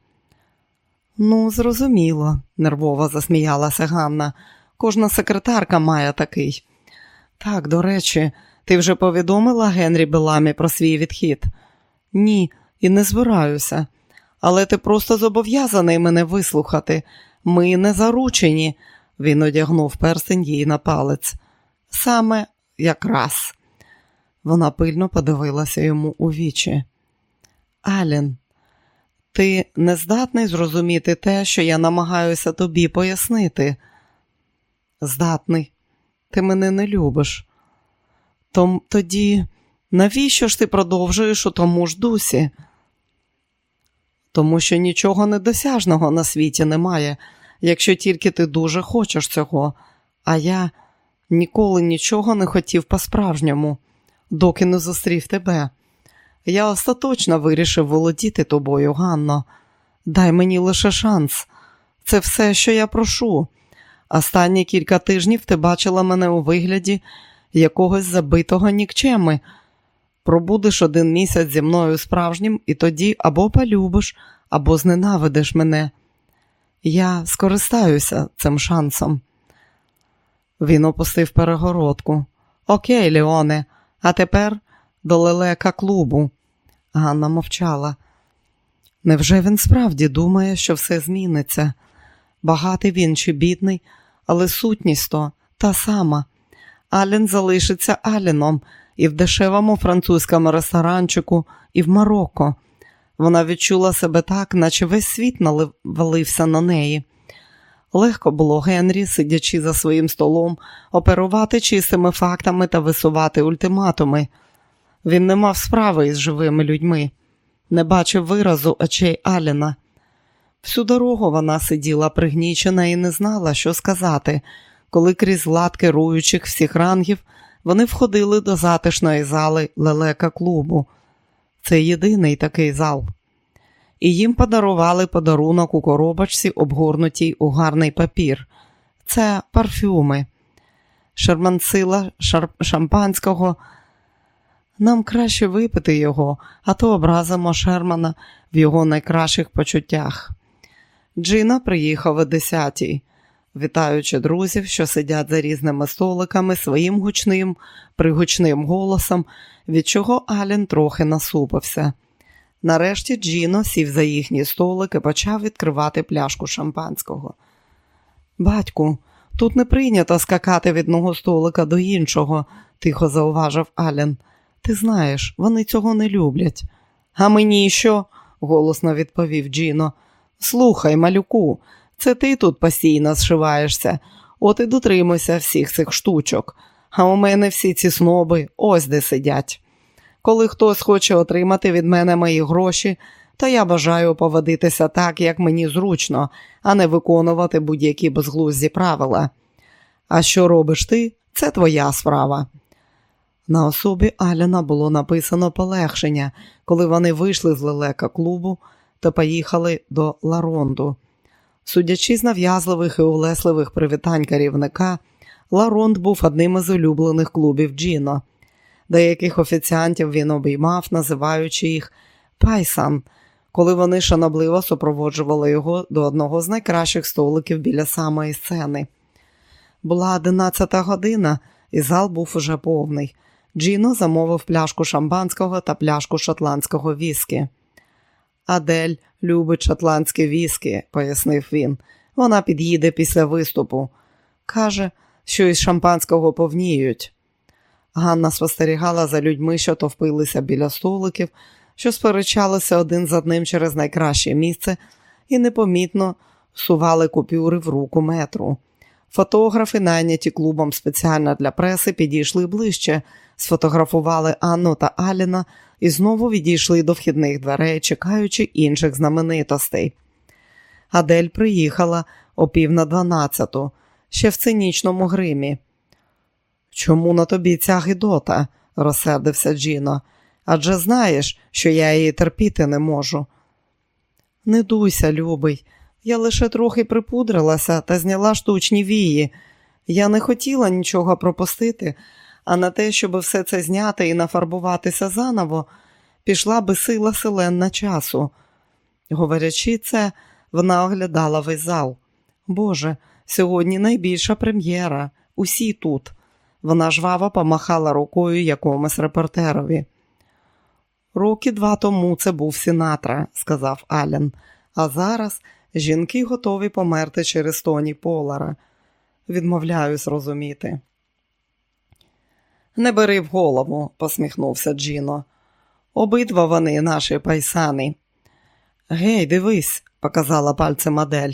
Ну, зрозуміло, нервово засміялася Ганна. Кожна секретарка має такий. Так, до речі, ти вже повідомила Генрі Беламі про свій відхід? Ні, і не збираюся. Але ти просто зобов'язаний мене вислухати. Ми не заручені, він одягнув перстень їй на палець. Саме якраз. Вона пильно подивилася йому у вічі. Ален, ти не здатний зрозуміти те, що я намагаюся тобі пояснити. Здатний, ти мене не любиш. Том тоді навіщо ж ти продовжуєш у тому ж дусі? Тому що нічого недосяжного на світі немає, якщо тільки ти дуже хочеш цього, а я ніколи нічого не хотів по-справжньому, доки не зустрів тебе. Я остаточно вирішив володіти тобою, Ганно. Дай мені лише шанс. Це все, що я прошу. Останні кілька тижнів ти бачила мене у вигляді якогось забитого нікчеми. Пробудеш один місяць зі мною справжнім, і тоді або полюбиш, або зненавидиш мене. Я скористаюся цим шансом. Він опустив перегородку. Окей, Леоне, а тепер до лелека клубу. Ганна мовчала. Невже він справді думає, що все зміниться? Багатий він чи бідний, але сутність то та сама. Ален залишиться Аленом і в дешевому французькому ресторанчику, і в Марокко. Вона відчула себе так, наче весь світ навалився на неї. Легко було Генрі, сидячи за своїм столом, оперувати чистими фактами та висувати ультиматуми. Він не мав справи із живими людьми, не бачив виразу очей Аліна. Всю дорогу вона сиділа пригнічена і не знала, що сказати, коли крізь лад керуючих всіх рангів вони входили до затишної зали лелека клубу. Це єдиний такий зал. І їм подарували подарунок у коробочці, обгорнутій у гарний папір. Це парфюми, шармансила шар... шампанського. Нам краще випити його, а то образимо Шермана в його найкращих почуттях. Джина приїхав о десятій вітаючи друзів, що сидять за різними столиками своїм гучним, пригучним голосом, від чого Алін трохи насупився. Нарешті Джіно сів за їхній столик і почав відкривати пляшку шампанського. Батьку, тут не прийнято скакати від одного столика до іншого, тихо зауважив Ален. Ти знаєш, вони цього не люблять. А мені що? голосно відповів Джіно. Слухай, малюку, це ти тут постійно зшиваєшся, от і дотримуйся всіх цих штучок. А у мене всі ці сноби ось де сидять. Коли хтось хоче отримати від мене мої гроші, то я бажаю поводитися так, як мені зручно, а не виконувати будь-які безглузді правила. А що робиш ти, це твоя справа. На особі Аляна було написано полегшення, коли вони вийшли з лелека клубу та поїхали до Ларонду. Судячи з нав'язливих і улесливих привітань керівника, Ларонд був одним із улюблених клубів Джіно. Деяких офіціантів він обіймав, називаючи їх Пайсан, коли вони шанобливо супроводжували його до одного з найкращих столиків біля самої сцени. Була одинадцята година, і зал був уже повний. Джіно замовив пляшку шампанського та пляшку шотландського віскі. Адель любить шотландське віскі, пояснив він. Вона під'їде після виступу. Каже, що із шампанського повніють. Ганна спостерігала за людьми, що товпилися біля столиків, що сперечалися один з одним через найкраще місце, і непомітно сували купюри в руку метру. Фотографи, найняті клубом спеціально для преси, підійшли ближче, сфотографували Анну та Аліна і знову відійшли до вхідних дверей, чекаючи інших знаменитостей. Адель приїхала о пів на дванадцяту, ще в цинічному гримі. Чому на тобі ця гидота? розсердився Джіно. Адже знаєш, що я її терпіти не можу. Не дуйся, любий, я лише трохи припудрилася та зняла штучні вії. Я не хотіла нічого пропустити, а на те, щоб все це зняти і нафарбуватися заново, пішла би сила селенна часу. Говорячи це, вона оглядала весь зал. Боже, сьогодні найбільша прем'єра. Усі тут. Вона жваво помахала рукою якомусь репортерові. Роки два тому це був Сінатра, сказав Ален, а зараз жінки готові померти через тоні Полара. Відмовляюсь розуміти. Не бери в голову, посміхнувся Джіно. Обидва вони наші пайсани. Гей, дивись, показала пальцем Адель.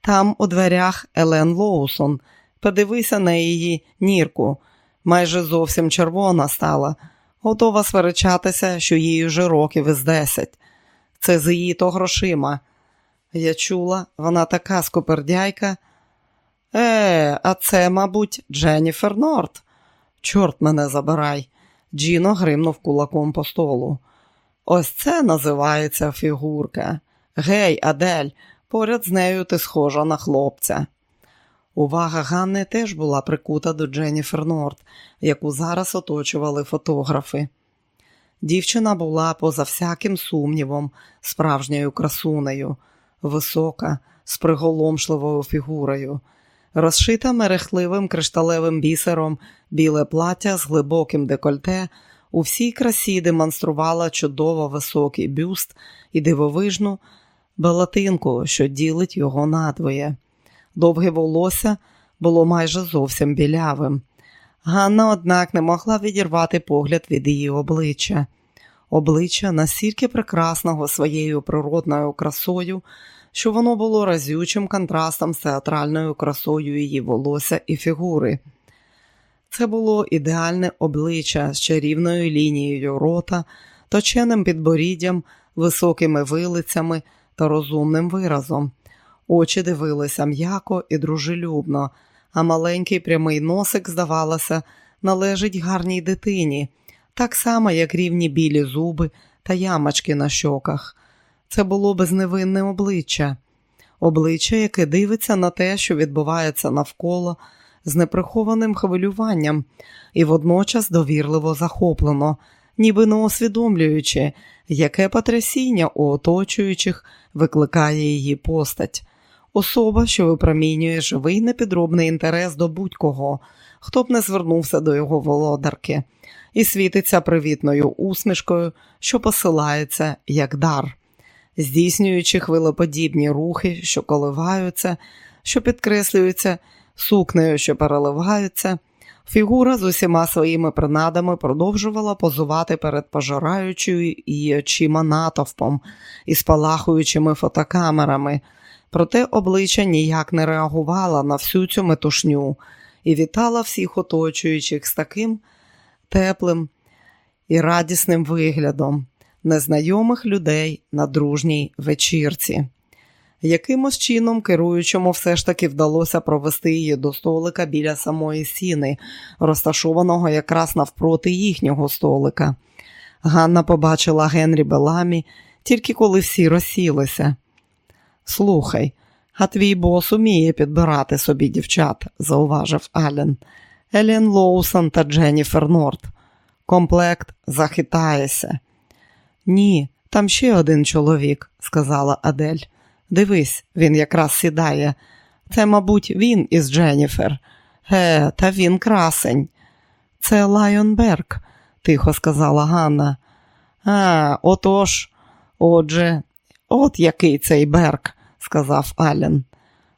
Там у дверях Елен Лоусон. Подивися на її нірку. Майже зовсім червона стала, готова сперечатися, що їй уже років із десять. Це з її то грошима. Я чула, вона така скупердяйка. Е, а це, мабуть, Дженніфер Норт. Чорт мене забирай. Джіно гримнув кулаком по столу. Ось це називається фігурка. Гей, Адель, поряд з нею ти схожа на хлопця. Увага Ганни теж була прикута до Дженніфер Норт, яку зараз оточували фотографи. Дівчина була, поза всяким сумнівом, справжньою красунею, висока, з приголомшливою фігурою, розшита мерехливим кришталевим бісером біле плаття з глибоким декольте, у всій красі демонструвала чудово високий бюст і дивовижну балатинку, що ділить його надвоє. Довге волосся було майже зовсім білявим. Ганна, однак, не могла відірвати погляд від її обличчя. Обличчя настільки прекрасного своєю природною красою, що воно було разючим контрастом з театральною красою її волосся і фігури. Це було ідеальне обличчя з чарівною лінією рота, точеним підборіддям, високими вилицями та розумним виразом. Очі дивилися м'яко і дружелюбно, а маленький прямий носик, здавалося, належить гарній дитині, так само, як рівні білі зуби та ямочки на щоках. Це було безневинне обличчя, обличчя, яке дивиться на те, що відбувається навколо, з неприхованим хвилюванням і водночас довірливо захоплено, ніби не усвідомлюючи, яке потрясіння у оточуючих викликає її постать. Особа, що випромінює живий непідробний інтерес до будь-кого, хто б не звернувся до його володарки, і світиться привітною усмішкою, що посилається як дар, здійснюючи хвилоподібні рухи, що коливаються, що підкреслюються сукнею, що переливаються. Фігура з усіма своїми принадами продовжувала позувати перед пожираючою її очима натовпом і спалахуючими фотокамерами, проте обличчя ніяк не реагувала на всю цю метушню і вітала всіх оточуючих з таким теплим і радісним виглядом незнайомих людей на дружній вечірці. Якимось чином керуючому все ж таки вдалося провести її до столика біля самої сіни, розташованого якраз навпроти їхнього столика. Ганна побачила Генрі Беламі тільки коли всі розсілися. Слухай, а твій бос уміє підбирати собі дівчат, зауважив Ален. Елін Лоусон та Дженніфер Норт. Комплект захитається. Ні, там ще один чоловік, сказала Адель. Дивись, він якраз сідає. Це, мабуть, він із Дженніфер. Ге, та він красень. Це Лайон Берг, тихо сказала Ганна. А, отож, отже, от який цей Берг, сказав Ален.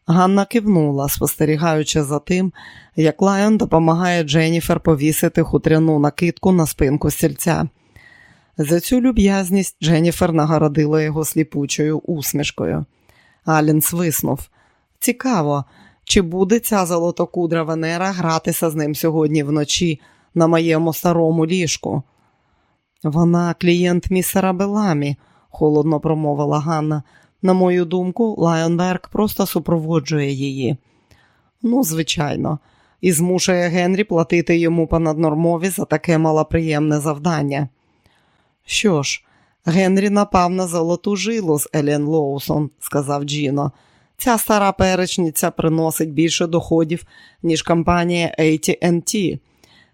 Ганна кивнула, спостерігаючи за тим, як Лайон допомагає Дженніфер повісити хутряну накидку на спинку стільця. За цю люб'язність Дженніфер нагородила його сліпучою усмішкою. Алін свиснув. Цікаво, чи буде ця золотокудра Венера гратися з ним сьогодні вночі на моєму старому ліжку? Вона клієнт місера Беламі, холодно промовила Ганна. На мою думку, Лайонберг просто супроводжує її. Ну, звичайно, і змушує Генрі платити йому понаднормові за таке малоприємне завдання. Що ж, Генрі напав на золоту жилу з Елен Лоусон, сказав Джіно. Ця стара перечниця приносить більше доходів, ніж компанія AT&T.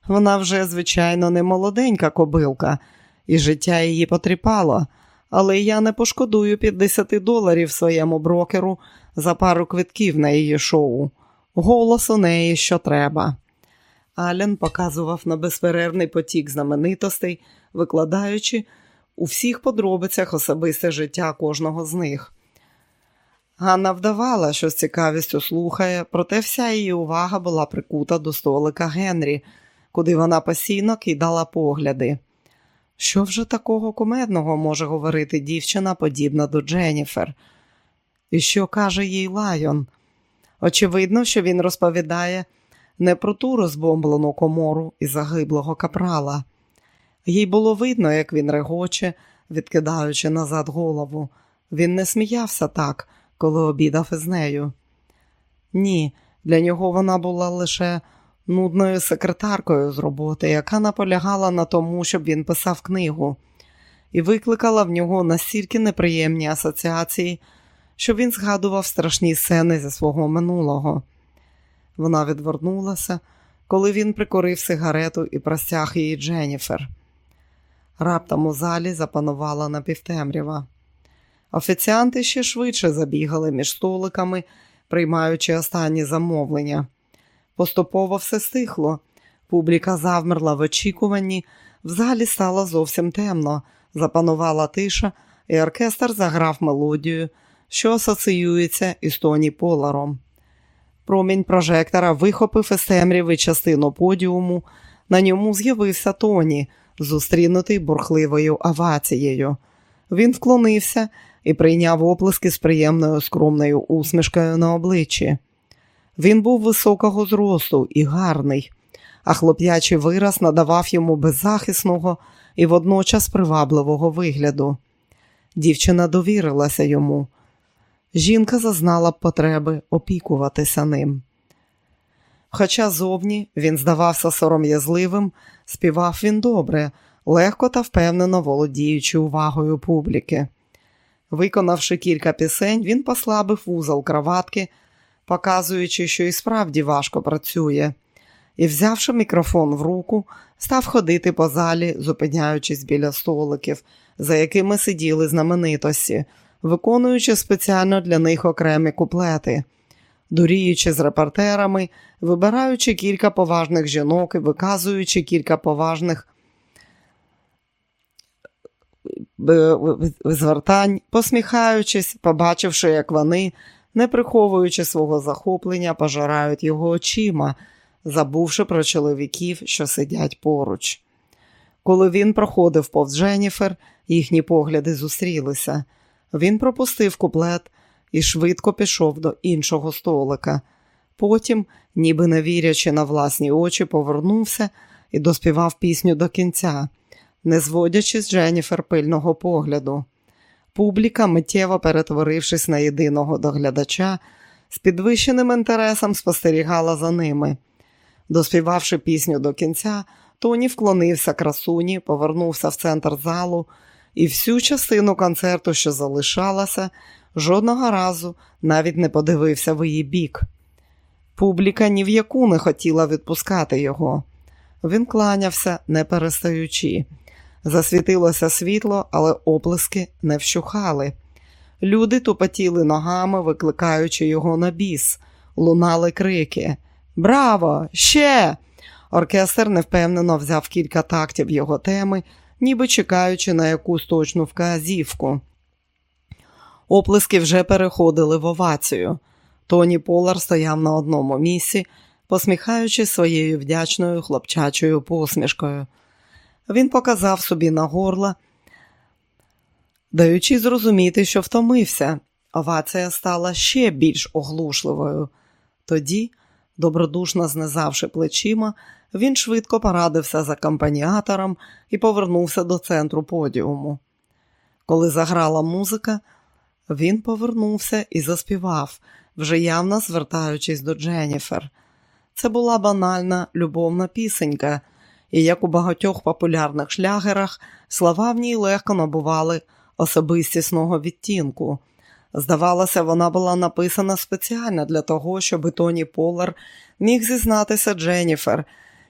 Вона вже, звичайно, не молоденька кобилка, і життя її потріпало, але я не пошкодую 50 доларів своєму брокеру за пару квитків на її шоу. Голос у неї що треба. Ален показував на безперервний потік знаменитостей, викладаючи у всіх подробицях особисте життя кожного з них. Ганна вдавала, що з цікавістю слухає, проте вся її увага була прикута до столика Генрі, куди вона постійно кидала погляди. Що вже такого кумедного може говорити дівчина, подібна до Дженніфер? І що каже їй Лайон? Очевидно, що він розповідає не про ту розбомблену комору і загиблого капрала. Їй було видно, як він регоче, відкидаючи назад голову. Він не сміявся так, коли обідав із нею. Ні, для нього вона була лише нудною секретаркою з роботи, яка наполягала на тому, щоб він писав книгу, і викликала в нього настільки неприємні асоціації, що він згадував страшні сцени зі свого минулого. Вона відвернулася, коли він прикорив сигарету і простяг її Дженніфер. Раптом у залі запанувала напівтемрява. Офіціанти ще швидше забігали між столиками, приймаючи останні замовлення. Поступово все стихло. Публіка завмерла в очікуванні, в залі стало зовсім темно, запанувала тиша, і оркестр заграв мелодію, що асоціюється із Тоні Поларом. Промінь прожектора вихопив із темряви частину подіуму. На ньому з'явився Тоні, зустрінутий бурхливою авацією. Він вклонився і прийняв оплески з приємною скромною усмішкою на обличчі. Він був високого зросту і гарний, а хлоп'ячий вираз надавав йому беззахисного і водночас привабливого вигляду. Дівчина довірилася йому. Жінка зазнала потреби опікуватися ним. Хоча зовні він здавався сором'язливим, співав він добре, легко та впевнено володіючи увагою публіки. Виконавши кілька пісень, він послабив вузол кроватки, показуючи, що і справді важко працює, і, взявши мікрофон в руку, став ходити по залі, зупиняючись біля столиків, за якими сиділи знаменитості, виконуючи спеціально для них окремі куплети, дуріючи з репортерами, вибираючи кілька поважних жінок і виказуючи кілька поважних звертань, посміхаючись, побачивши, як вони, не приховуючи свого захоплення, пожирають його очима, забувши про чоловіків, що сидять поруч. Коли він проходив повз Дженніфер, їхні погляди зустрілися. Він пропустив куплет і швидко пішов до іншого столика. Потім, ніби не вірячи на власні очі, повернувся і доспівав пісню до кінця не зводячи з Дженніфер пильного погляду. Публіка, миттєво перетворившись на єдиного доглядача, з підвищеним інтересом спостерігала за ними. Доспівавши пісню до кінця, Тоні вклонився красуні, повернувся в центр залу і всю частину концерту, що залишалася, жодного разу навіть не подивився в її бік. Публіка ні в яку не хотіла відпускати його. Він кланявся, не перестаючи. Засвітилося світло, але оплески не вщухали. Люди тупотіли ногами, викликаючи його на біс, лунали крики. Браво! Ще! Оркестр невпевнено взяв кілька тактів його теми, ніби чекаючи на якусь точну вказівку. Оплески вже переходили в овацію. Тоні Полар стояв на одному місці, посміхаючись своєю вдячною хлопчачою посмішкою. Він показав собі на горло, даючи зрозуміти, що втомився. овація стала ще більш оглушливою. Тоді, добродушно знизавши плечима, він швидко порадився з акомпаніатором і повернувся до центру подіуму. Коли заграла музика, він повернувся і заспівав, вже явно звертаючись до Дженніфер. Це була банальна любовна пісенька, і, як у багатьох популярних шлягерах, слова в ній легко набували особистісного відтінку. Здавалося, вона була написана спеціально для того, щоб Тоні Полар міг зізнатися Дженніфер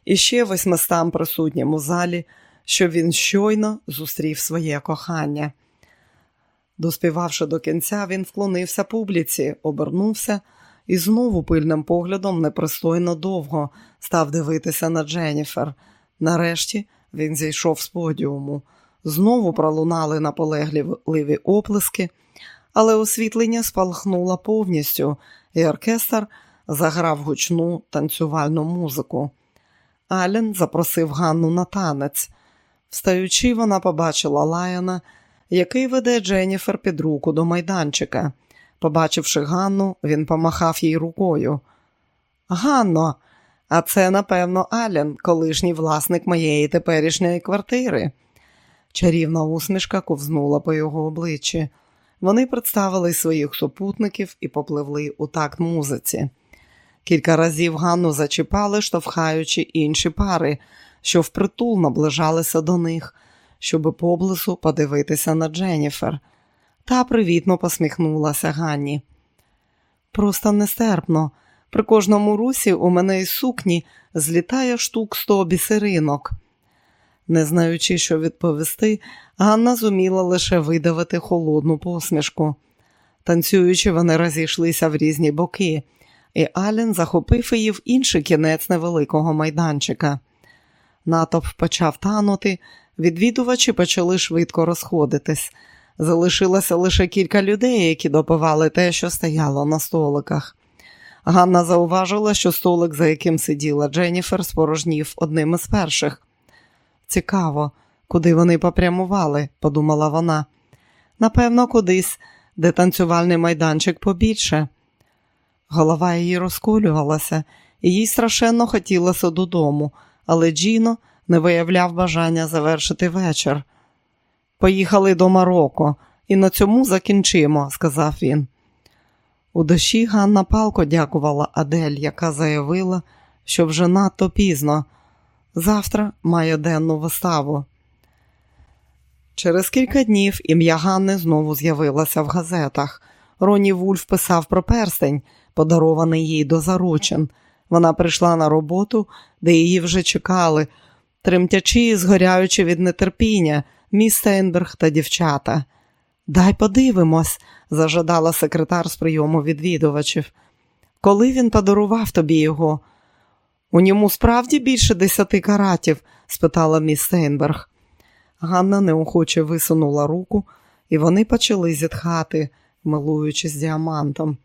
і ще восьмистам присутнім у залі, що він щойно зустрів своє кохання. Доспівавши до кінця, він вклонився публіці, обернувся і знову пильним поглядом непристойно довго став дивитися на Дженніфер. Нарешті він зійшов з подіуму. Знову пролунали наполегливі оплески, але освітлення спалахнуло повністю, і оркестр заграв гучну танцювальну музику. Ален запросив Ганну на танець. Встаючи, вона побачила Лайона, який веде Дженніфер під руку до майданчика. Побачивши Ганну, він помахав їй рукою. Ганно, а це, напевно, Ален, колишній власник моєї теперішньої квартири. Чарівна усмішка ковзнула по його обличчі. Вони представили своїх супутників і попливли у такт музиці. Кілька разів Ганну зачіпали, штовхаючи інші пари, що впритул наближалися до них, щоб поблизу подивитися на Дженніфер. Та привітно посміхнулася Ганні. Просто нестерпно. При кожному русі у мене із сукні злітає штук сто бісеринок. Не знаючи, що відповісти, Ганна зуміла лише видавити холодну посмішку. Танцюючи, вони розійшлися в різні боки, і Ален захопив її в інший кінець невеликого майданчика. Натовп почав танути, відвідувачі почали швидко розходитись. Залишилося лише кілька людей, які допивали те, що стояло на столиках. Ганна зауважила, що столик, за яким сиділа Дженніфер, спорожнів одним із перших. Цікаво, куди вони попрямували, подумала вона. Напевно, кудись, де танцювальний майданчик побільше. Голова її розколювалася, і їй страшенно хотілося додому, але Джіно не виявляв бажання завершити вечір. Поїхали до Марокко, і на цьому закінчимо, сказав він. У душі Ганна палко дякувала Адель, яка заявила, що вже надто пізно. Завтра має денну виставу. Через кілька днів ім'я Ганни знову з'явилося в газетах. Роні Вульф писав про перстень, подарований їй до заручин. Вона прийшла на роботу, де її вже чекали, тремтячи і згоряючи від нетерпіння, міс Стейнберг та дівчата. Дай подивимось, зажадала секретар з прийому відвідувачів. Коли він подарував тобі його? У ньому справді більше десяти каратів? спитала міс Стейнберг. Ганна неохоче висунула руку, і вони почали зітхати, милуючись діамантом.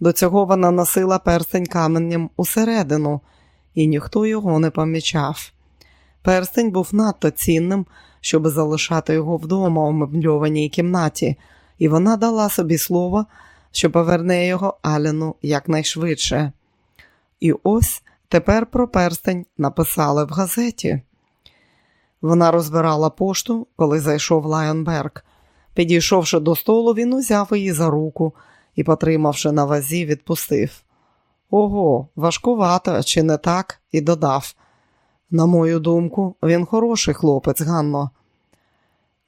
До цього вона носила перстень каменем усередину, і ніхто його не помічав. Перстень був надто цінним, щоб залишати його вдома у мебльованій кімнаті, і вона дала собі слово, що поверне його Алену якнайшвидше. І ось тепер про перстень написали в газеті. Вона розбирала пошту, коли зайшов Лайонберг. Підійшовши до столу, він узяв її за руку і, потримавши на вазі, відпустив. Ого, важкувато, чи не так? і додав. На мою думку, він хороший хлопець, Ганно.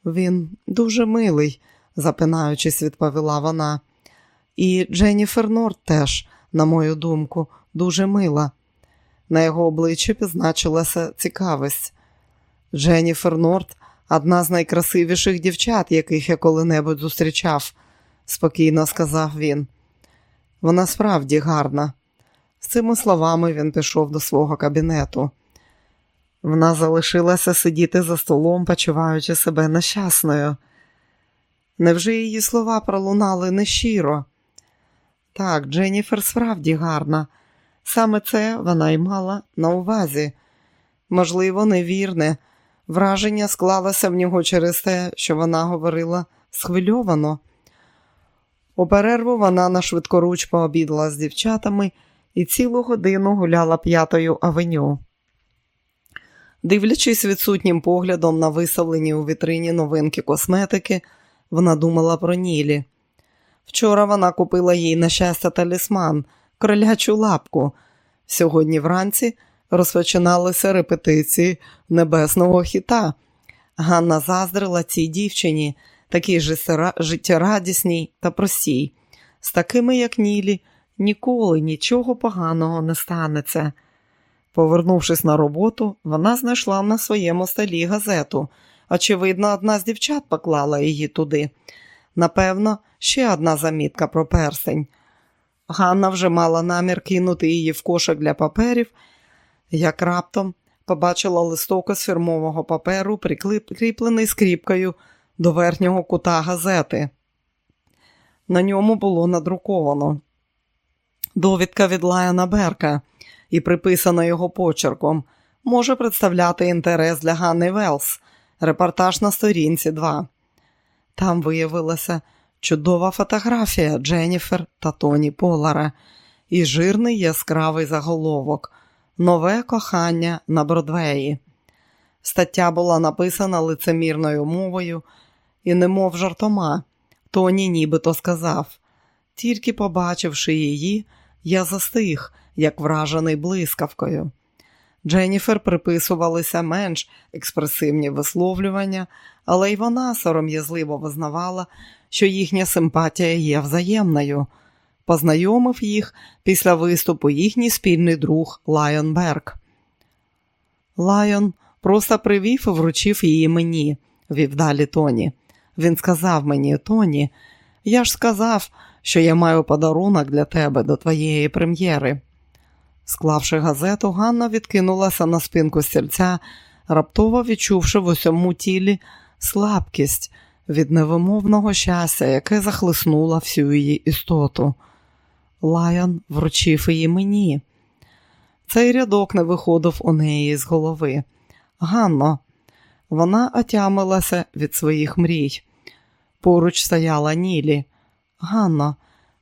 Він дуже милий, запинаючись, відповіла вона. І Дженніфер Норт теж, на мою думку, дуже мила. На його обличчі позначилася цікавість. Дженніфер Норт одна з найкрасивіших дівчат, яких я коли-небудь зустрічав, спокійно сказав він. Вона справді гарна. З цими словами він пішов до свого кабінету. Вона залишилася сидіти за столом, почуваючи себе нещасною. Невже її слова пролунали нещиро? Так, Дженніфер справді гарна. Саме це вона й мала на увазі. Можливо, невірне. Враження склалося в нього через те, що вона говорила схвильовано. У перерву вона на швидкоруч пообідала з дівчатами і цілу годину гуляла п'ятою авеню. Дивлячись відсутнім поглядом на виставлені у вітрині новинки косметики, вона думала про Нілі. Вчора вона купила їй на щастя талісман, кролячу лапку. Сьогодні вранці розпочиналися репетиції небесного хіта. Ганна заздрила цій дівчині, такій життєрадісній та простій. З такими, як Нілі, ніколи нічого поганого не станеться. Повернувшись на роботу, вона знайшла на своєму столі газету. Очевидно, одна з дівчат поклала її туди. Напевно, ще одна замітка про перстень. Ганна вже мала намір кинути її в кошик для паперів, як раптом побачила листок із фірмового паперу, прикріплений скріпкою до верхнього кута газети. На ньому було надруковано довідка від Лайона Берка і приписана його почерком, може представляти інтерес для Ганни Велс, репортаж на сторінці 2. Там виявилася чудова фотографія Дженніфер та Тоні Полара і жирний яскравий заголовок Нове кохання на Бродвеї. Стаття була написана лицемірною мовою і, немов жартома, Тоні нібито сказав. Тільки побачивши її, я застиг, як вражений блискавкою. Дженніфер приписувалися менш експресивні висловлювання, але й вона сором'язливо визнавала, що їхня симпатія є взаємною. Познайомив їх після виступу їхній спільний друг Лайон Берг. Лайон просто привів і вручив її мені, вів далі Тоні. Він сказав мені, Тоні, я ж сказав, що я маю подарунок для тебе до твоєї прем'єри. Склавши газету, Ганна відкинулася на спинку стільця, раптово відчувши в усьому тілі слабкість від невимовного щастя, яке захлиснуло всю її істоту. Лайон вручив її мені. Цей рядок не виходив у неї з голови. Ганно, вона отямилася від своїх мрій. Поруч стояла Нілі. Ганна,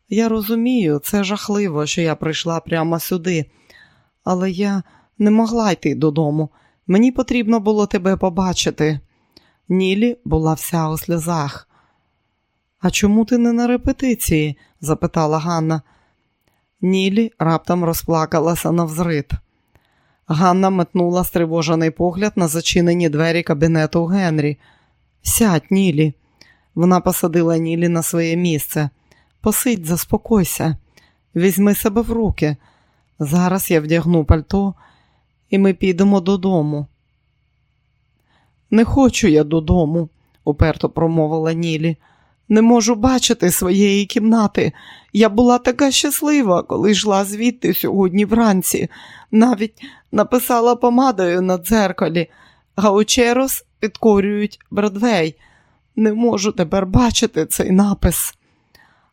я розумію, це жахливо, що я прийшла прямо сюди, але я не могла йти додому. Мені потрібно було тебе побачити. Нілі була вся у сльозах. А чому ти не на репетиції? запитала Ганна. Нілі раптом розплакалася навзрит. Ганна метнула стривожений погляд на зачинені двері кабінету Генрі. Сядь, Нілі. Вона посадила Нілі на своє місце. Посидь, заспокойся, візьми себе в руки. Зараз я вдягну пальто, і ми підемо додому. Не хочу я додому, уперто промовила Нілі. Не можу бачити своєї кімнати. Я була така щаслива, коли йшла звідти сьогодні вранці. Навіть написала помадою на дзеркалі. Гаучерос підкорюють Бродвей. Не можу тепер бачити цей напис.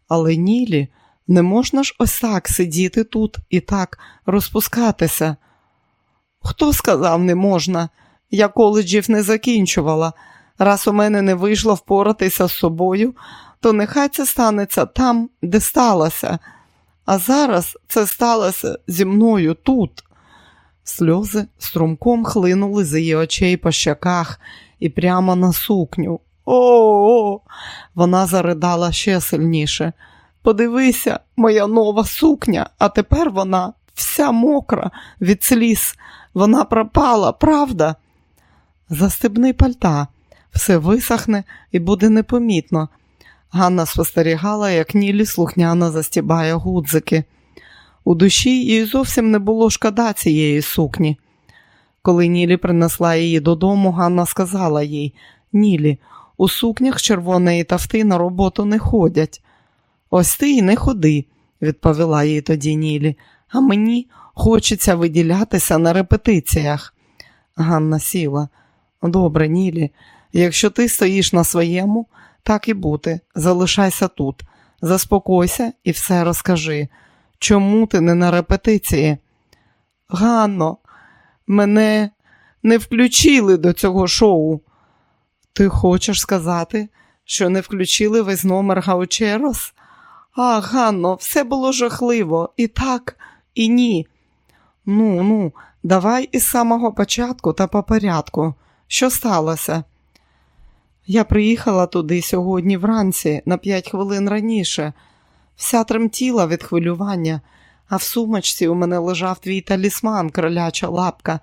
Але Нілі, не можна ж ось так сидіти тут і так розпускатися. Хто сказав, не можна? Я коледжів не закінчувала. Раз у мене не вийшло впоратися з собою, то нехай це станеться там, де сталося. А зараз це сталося зі мною тут. Сльози струмком хлинули з її очей по щаках і прямо на сукню. О, вона заридала ще сильніше. Подивися, моя нова сукня, а тепер вона вся мокра від сліз. Вона пропала, правда? Застебни пальта, все висохне і буде непомітно. Ганна спостерігала, як Нілі слухняно застібає гудзики. У душі їй зовсім не було шкода цієї сукні. Коли Нілі принесла її додому, Ганна сказала їй Нілі, у сукнях червоної тафти на роботу не ходять. Ось ти й не ходи, відповіла їй тоді Нілі, а мені хочеться виділятися на репетиціях. Ганна сіла. Добре, Нілі, якщо ти стоїш на своєму, так і бути. Залишайся тут, заспокойся і все розкажи. Чому ти не на репетиції? Ганно, мене не включили до цього шоу. Ти хочеш сказати, що не включили весь номер Гаучерос? А, Ганно, все було жахливо. І так, і ні. Ну, ну, давай із самого початку та по порядку. Що сталося? Я приїхала туди сьогодні вранці на п'ять хвилин раніше, вся тремтіла від хвилювання, а в сумочці у мене лежав твій талісман, кроляча лапка.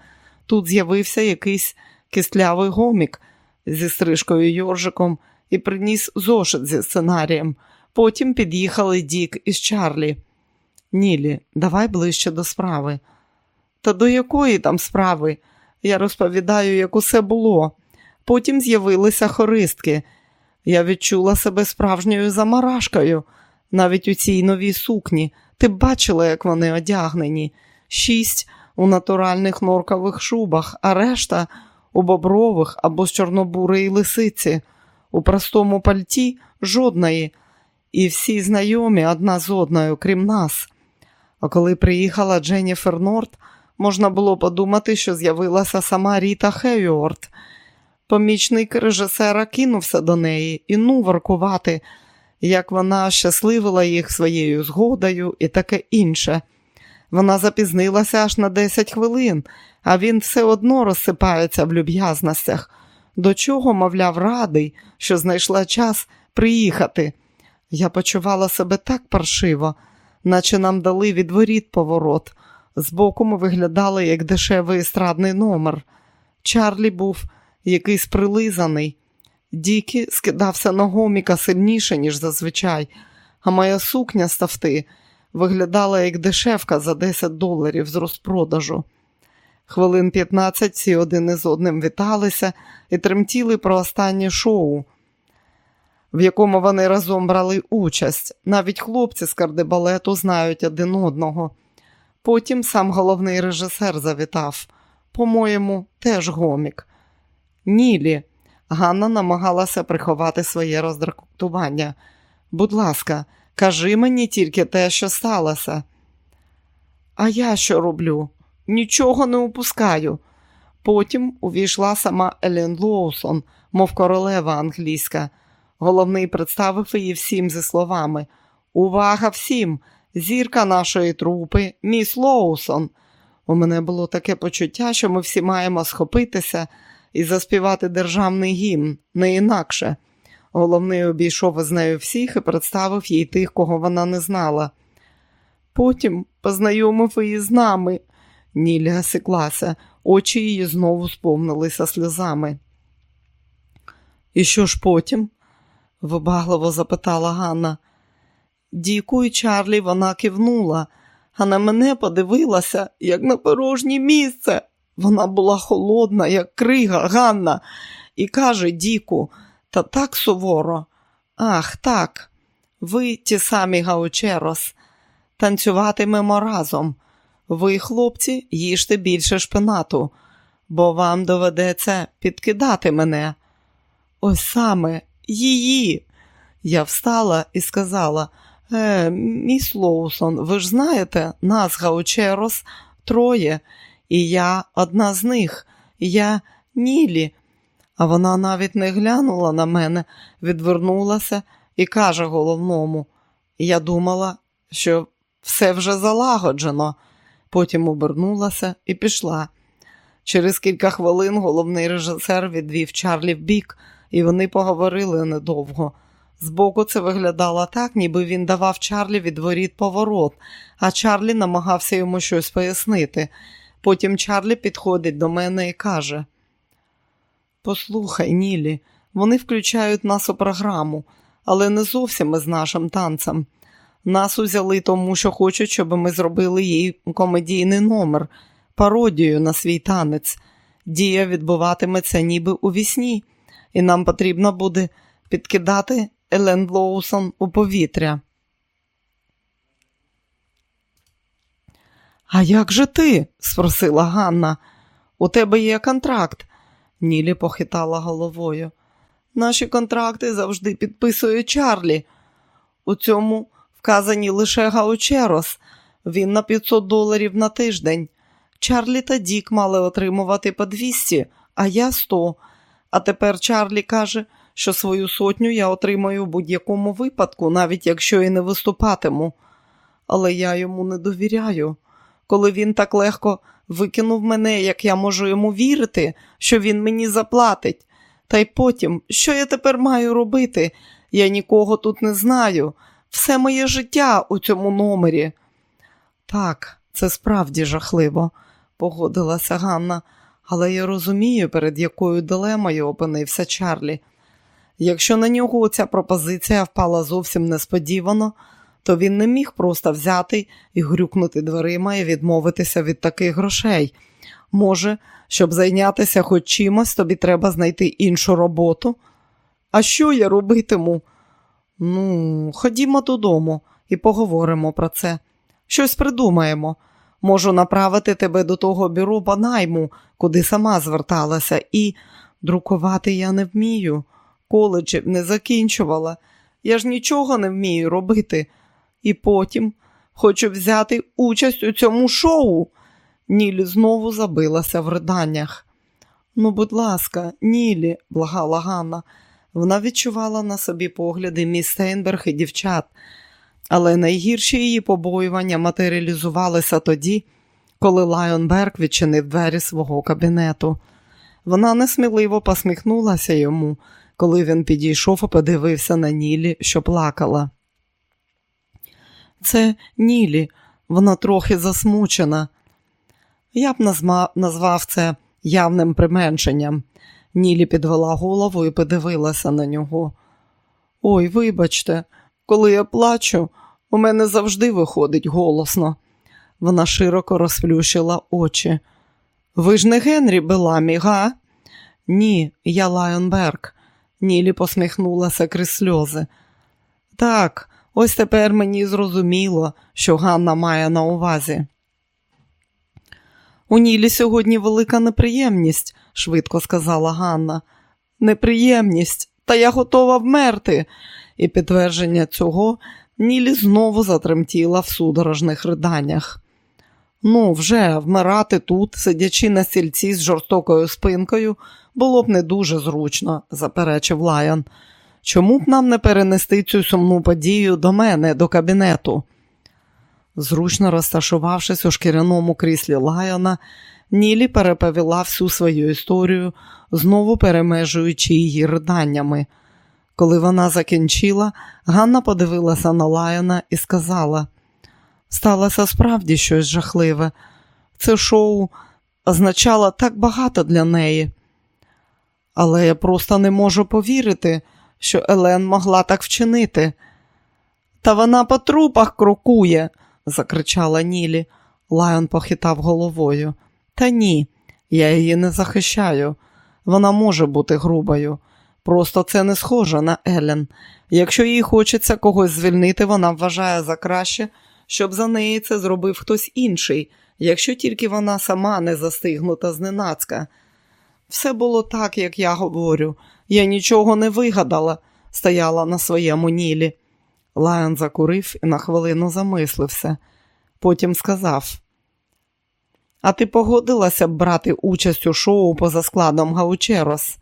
Тут з'явився якийсь кислявий гомік зі стрижкою Йоржиком і приніс зошит зі сценарієм. Потім під'їхали Дік із Чарлі. Нілі, давай ближче до справи. Та до якої там справи? Я розповідаю, як усе було. Потім з'явилися хористки. Я відчула себе справжньою замарашкою, навіть у цій новій сукні. Ти бачила, як вони одягнені. Шість у натуральних норкових шубах, а решта у бобрових або з чорнобурої лисиці. У простому пальті жодної, і всі знайомі одна з одною, крім нас. А коли приїхала Дженніфер Норт, можна було подумати, що з'явилася сама Ріта Хейорт. Помічник режисера кинувся до неї і ну воркувати, як вона щасливила їх своєю згодою і таке інше. Вона запізнилася аж на 10 хвилин, а він все одно розсипається в люб'язностях. До чого, мовляв, радий, що знайшла час приїхати. Я почувала себе так паршиво, наче нам дали від воріт поворот. Збоку ми виглядали як дешевий естрадний номер. Чарлі був якийсь прилизаний. Дікі скидався на гоміка сильніше, ніж зазвичай, а моя сукня ставти виглядала як дешевка за 10 доларів з розпродажу. Хвилин 15 всі один із одним віталися і тремтіли про останнє шоу, в якому вони разом брали участь. Навіть хлопці з кардебалету знають один одного. Потім сам головний режисер завітав. По-моєму, теж гомік. Нілі. Ганна намагалася приховати своє роздратування. Будь ласка, кажи мені тільки те, що сталося. А я що роблю? Нічого не упускаю. Потім увійшла сама Елен Лоусон, мов королева англійська. Головний представив її всім зі словами Увага всім! Зірка нашої трупи, міс Лоусон. У мене було таке почуття, що ми всі маємо схопитися і заспівати державний гімн, не інакше. Головний обійшов із нею всіх і представив їй тих, кого вона не знала. Потім познайомив її з нами. Ніля осіклася, очі її знову сповнилися сльозами. І що ж потім? вибагливо запитала Ганна. Діку і Чарлі вона кивнула, а на мене подивилася, як на порожнє місце. Вона була холодна, як крига, Ганна, і каже Діку, та так суворо. Ах, так, ви ті самі Гаучерос, танцюватимемо разом. Ви, хлопці, їжте більше шпинату, бо вам доведеться підкидати мене. Ось саме її. Я встала і сказала: Е, міс Лоусон, ви ж знаєте, нас Гаучерос троє, і я одна з них, я Нілі. А вона навіть не глянула на мене, відвернулася і каже головному: Я думала, що все вже залагоджено. Потім обернулася і пішла. Через кілька хвилин головний режисер відвів Чарлі в бік, і вони поговорили недовго. Збоку це виглядало так, ніби він давав Чарлі від воріт поворот, а Чарлі намагався йому щось пояснити. Потім Чарлі підходить до мене і каже: Послухай, Нілі, вони включають нас у програму, але не зовсім із нашим танцем. Нас узяли тому, що хочуть, щоб ми зробили їй комедійний номер, пародію на свій танець. Дія відбуватиметься ніби у вісні, і нам потрібно буде підкидати Елен Лоусон у повітря. А як же ти? спросила Ганна. У тебе є контракт. Нілі похитала головою. Наші контракти завжди підписує Чарлі. У цьому вказані лише Гаучерос. Він на 500 доларів на тиждень. Чарлі та Дік мали отримувати по 200, а я 100. А тепер Чарлі каже, що свою сотню я отримаю в будь-якому випадку, навіть якщо і не виступатиму. Але я йому не довіряю. Коли він так легко викинув мене, як я можу йому вірити, що він мені заплатить. Та й потім, що я тепер маю робити? Я нікого тут не знаю. Все моє життя у цьому номері. Так, це справді жахливо, погодилася Ганна, але я розумію, перед якою дилемою опинився Чарлі. Якщо на нього ця пропозиція впала зовсім несподівано, то він не міг просто взяти і грюкнути дверима і відмовитися від таких грошей. Може, щоб зайнятися хоч чимось, тобі треба знайти іншу роботу. А що я робитиму? Ну, ходімо додому і поговоримо про це. Щось придумаємо. Можу направити тебе до того бюро по найму, куди сама зверталася, і друкувати я не вмію. Коледжі не закінчувала. Я ж нічого не вмію робити. І потім хочу взяти участь у цьому шоу. Нілі знову забилася в riданнях. Ну, будь ласка, Нілі, благала Ганна. Вона відчувала на собі погляди міс Стейнберг і дівчат, але найгірші її побоювання матеріалізувалися тоді, коли Лайон Берг відчинив двері свого кабінету. Вона несміливо посміхнулася йому, коли він підійшов і подивився на Нілі, що плакала. Це Нілі, вона трохи засмучена. Я б назвав це явним применшенням. Нілі підвела голову і подивилася на нього. Ой, вибачте, коли я плачу, у мене завжди виходить голосно. Вона широко розплющила очі. Ви ж не Генрі Беламі, га? Ні, я Лайонберг. Нілі посміхнулася крізь сльози. Так, ось тепер мені зрозуміло, що Ганна має на увазі. У Нілі сьогодні велика неприємність, швидко сказала Ганна. Неприємність, та я готова вмерти. І підтвердження цього Нілі знову затремтіла в судорожних риданнях. Ну, вже вмирати тут, сидячи на стільці з жорстокою спинкою, було б не дуже зручно, заперечив Лайон. Чому б нам не перенести цю сумну подію до мене, до кабінету? Зручно розташувавшись у шкіряному кріслі Лайона, Нілі переповіла всю свою історію, знову перемежуючи її риданнями. Коли вона закінчила, Ганна подивилася на Лайона і сказала: сталося справді щось жахливе. Це шоу означало так багато для неї. Але я просто не можу повірити, що Елен могла так вчинити. Та вона по трупах крокує, закричала Нілі. Лайон похитав головою. Та ні, я її не захищаю. Вона може бути грубою. Просто це не схоже на Елен. Якщо їй хочеться когось звільнити, вона вважає за краще, щоб за неї це зробив хтось інший, якщо тільки вона сама не застигнута зненацька. Все було так, як я говорю. Я нічого не вигадала, стояла на своєму нілі. Лайон закурив і на хвилину замислився. Потім сказав: А ти погодилася б брати участь у шоу поза складом Гаучерос?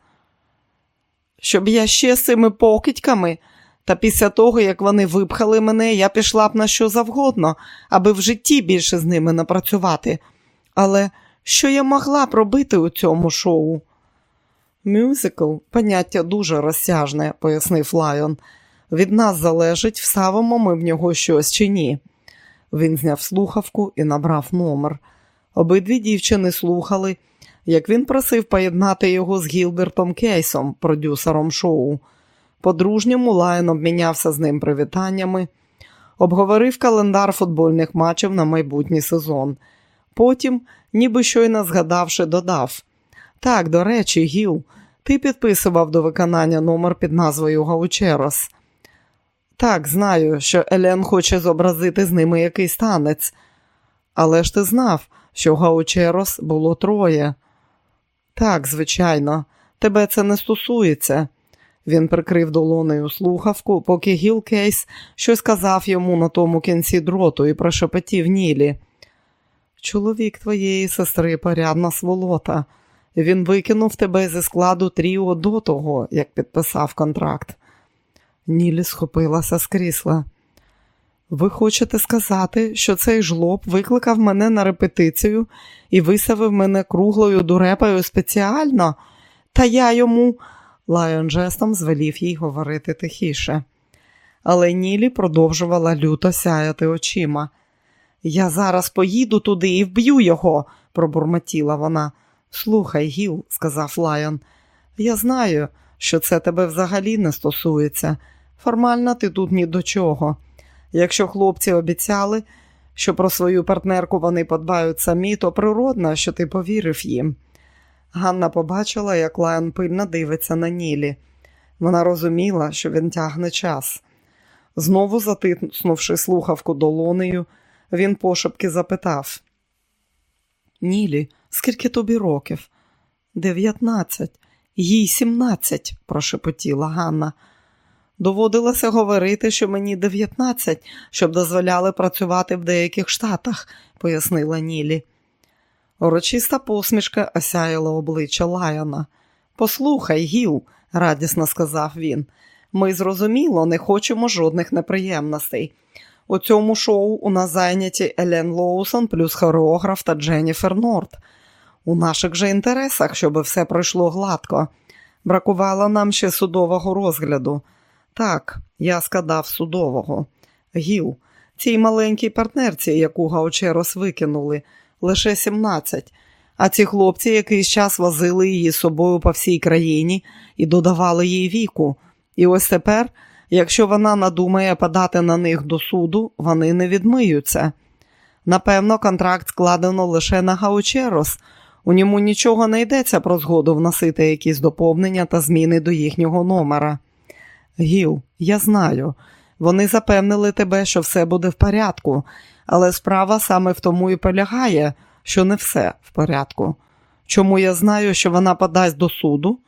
Щоб я ще з цими покидьками, та після того, як вони випхали мене, я пішла б на що завгодно, аби в житті більше з ними не працювати. Але що я могла б робити у цьому шоу? Мюзикл поняття дуже розсяжне, пояснив Лайон. Від нас залежить, вставимо ми в нього щось чи ні. Він зняв слухавку і набрав номер. Обидві дівчини слухали, як він просив поєднати його з Гілбертом Кейсом, продюсером шоу. По-дружньому Лайон обмінявся з ним привітаннями, обговорив календар футбольних матчів на майбутній сезон. Потім, ніби щойно згадавши, додав: Так, до речі, Гіл, ти підписував до виконання номер під назвою Гаучерос. Так, знаю, що Елен хоче зобразити з ними якийсь танець, але ж ти знав, що Гаучерос було троє. Так, звичайно, тебе це не стосується. Він прикрив долонею слухавку, поки Гіл Кейс щось сказав йому на тому кінці дроту і прошепотів Нілі. Чоловік твоєї сестри порядна сволота. Він викинув тебе зі складу Тріо до того, як підписав контракт. Нілі схопилася з крісла. Ви хочете сказати, що цей жлоб викликав мене на репетицію і виставив мене круглою дурепою спеціально? Та я йому. Лайон жестом звелів їй говорити тихіше. Але Нілі продовжувала люто сяяти очима. Я зараз поїду туди і вб'ю його, пробурмотіла вона. Слухай, Гіл, сказав Лайон, я знаю, що це тебе взагалі не стосується. Формально ти тут ні до чого. Якщо хлопці обіцяли, що про свою партнерку вони подбають самі, то природно, що ти повірив їм. Ганна побачила, як Лайон пильно дивиться на Нілі. Вона розуміла, що він тягне час. Знову затиснувши слухавку долонею, він пошепки запитав: Нілі, скільки тобі років? Дев'ятнадцять, їй сімнадцять, прошепотіла Ганна. Доводилося говорити, що мені дев'ятнадцять, щоб дозволяли працювати в деяких штатах, пояснила Нілі. Урочиста посмішка осяяла обличчя Лайона. Послухай, Гіл, радісно сказав він, ми зрозуміло не хочемо жодних неприємностей. У цьому шоу у нас зайняті Елен Лоусон плюс хореограф та Дженніфер Норт. У наших же інтересах, щоб все пройшло гладко. Бракувало нам ще судового розгляду. Так, я скадав судового. Гіл, цій маленькій партнерці, яку Гаучерос викинули, лише 17, а ці хлопці якийсь час возили її з собою по всій країні і додавали їй віку. І ось тепер, якщо вона надумає подати на них до суду, вони не відмиються. Напевно, контракт складено лише на Гаучерос. У ньому нічого не йдеться про згоду вносити якісь доповнення та зміни до їхнього номера. Гіл, я знаю. Вони запевнили тебе, що все буде в порядку, але справа саме в тому і полягає, що не все в порядку. Чому я знаю, що вона подасть до суду?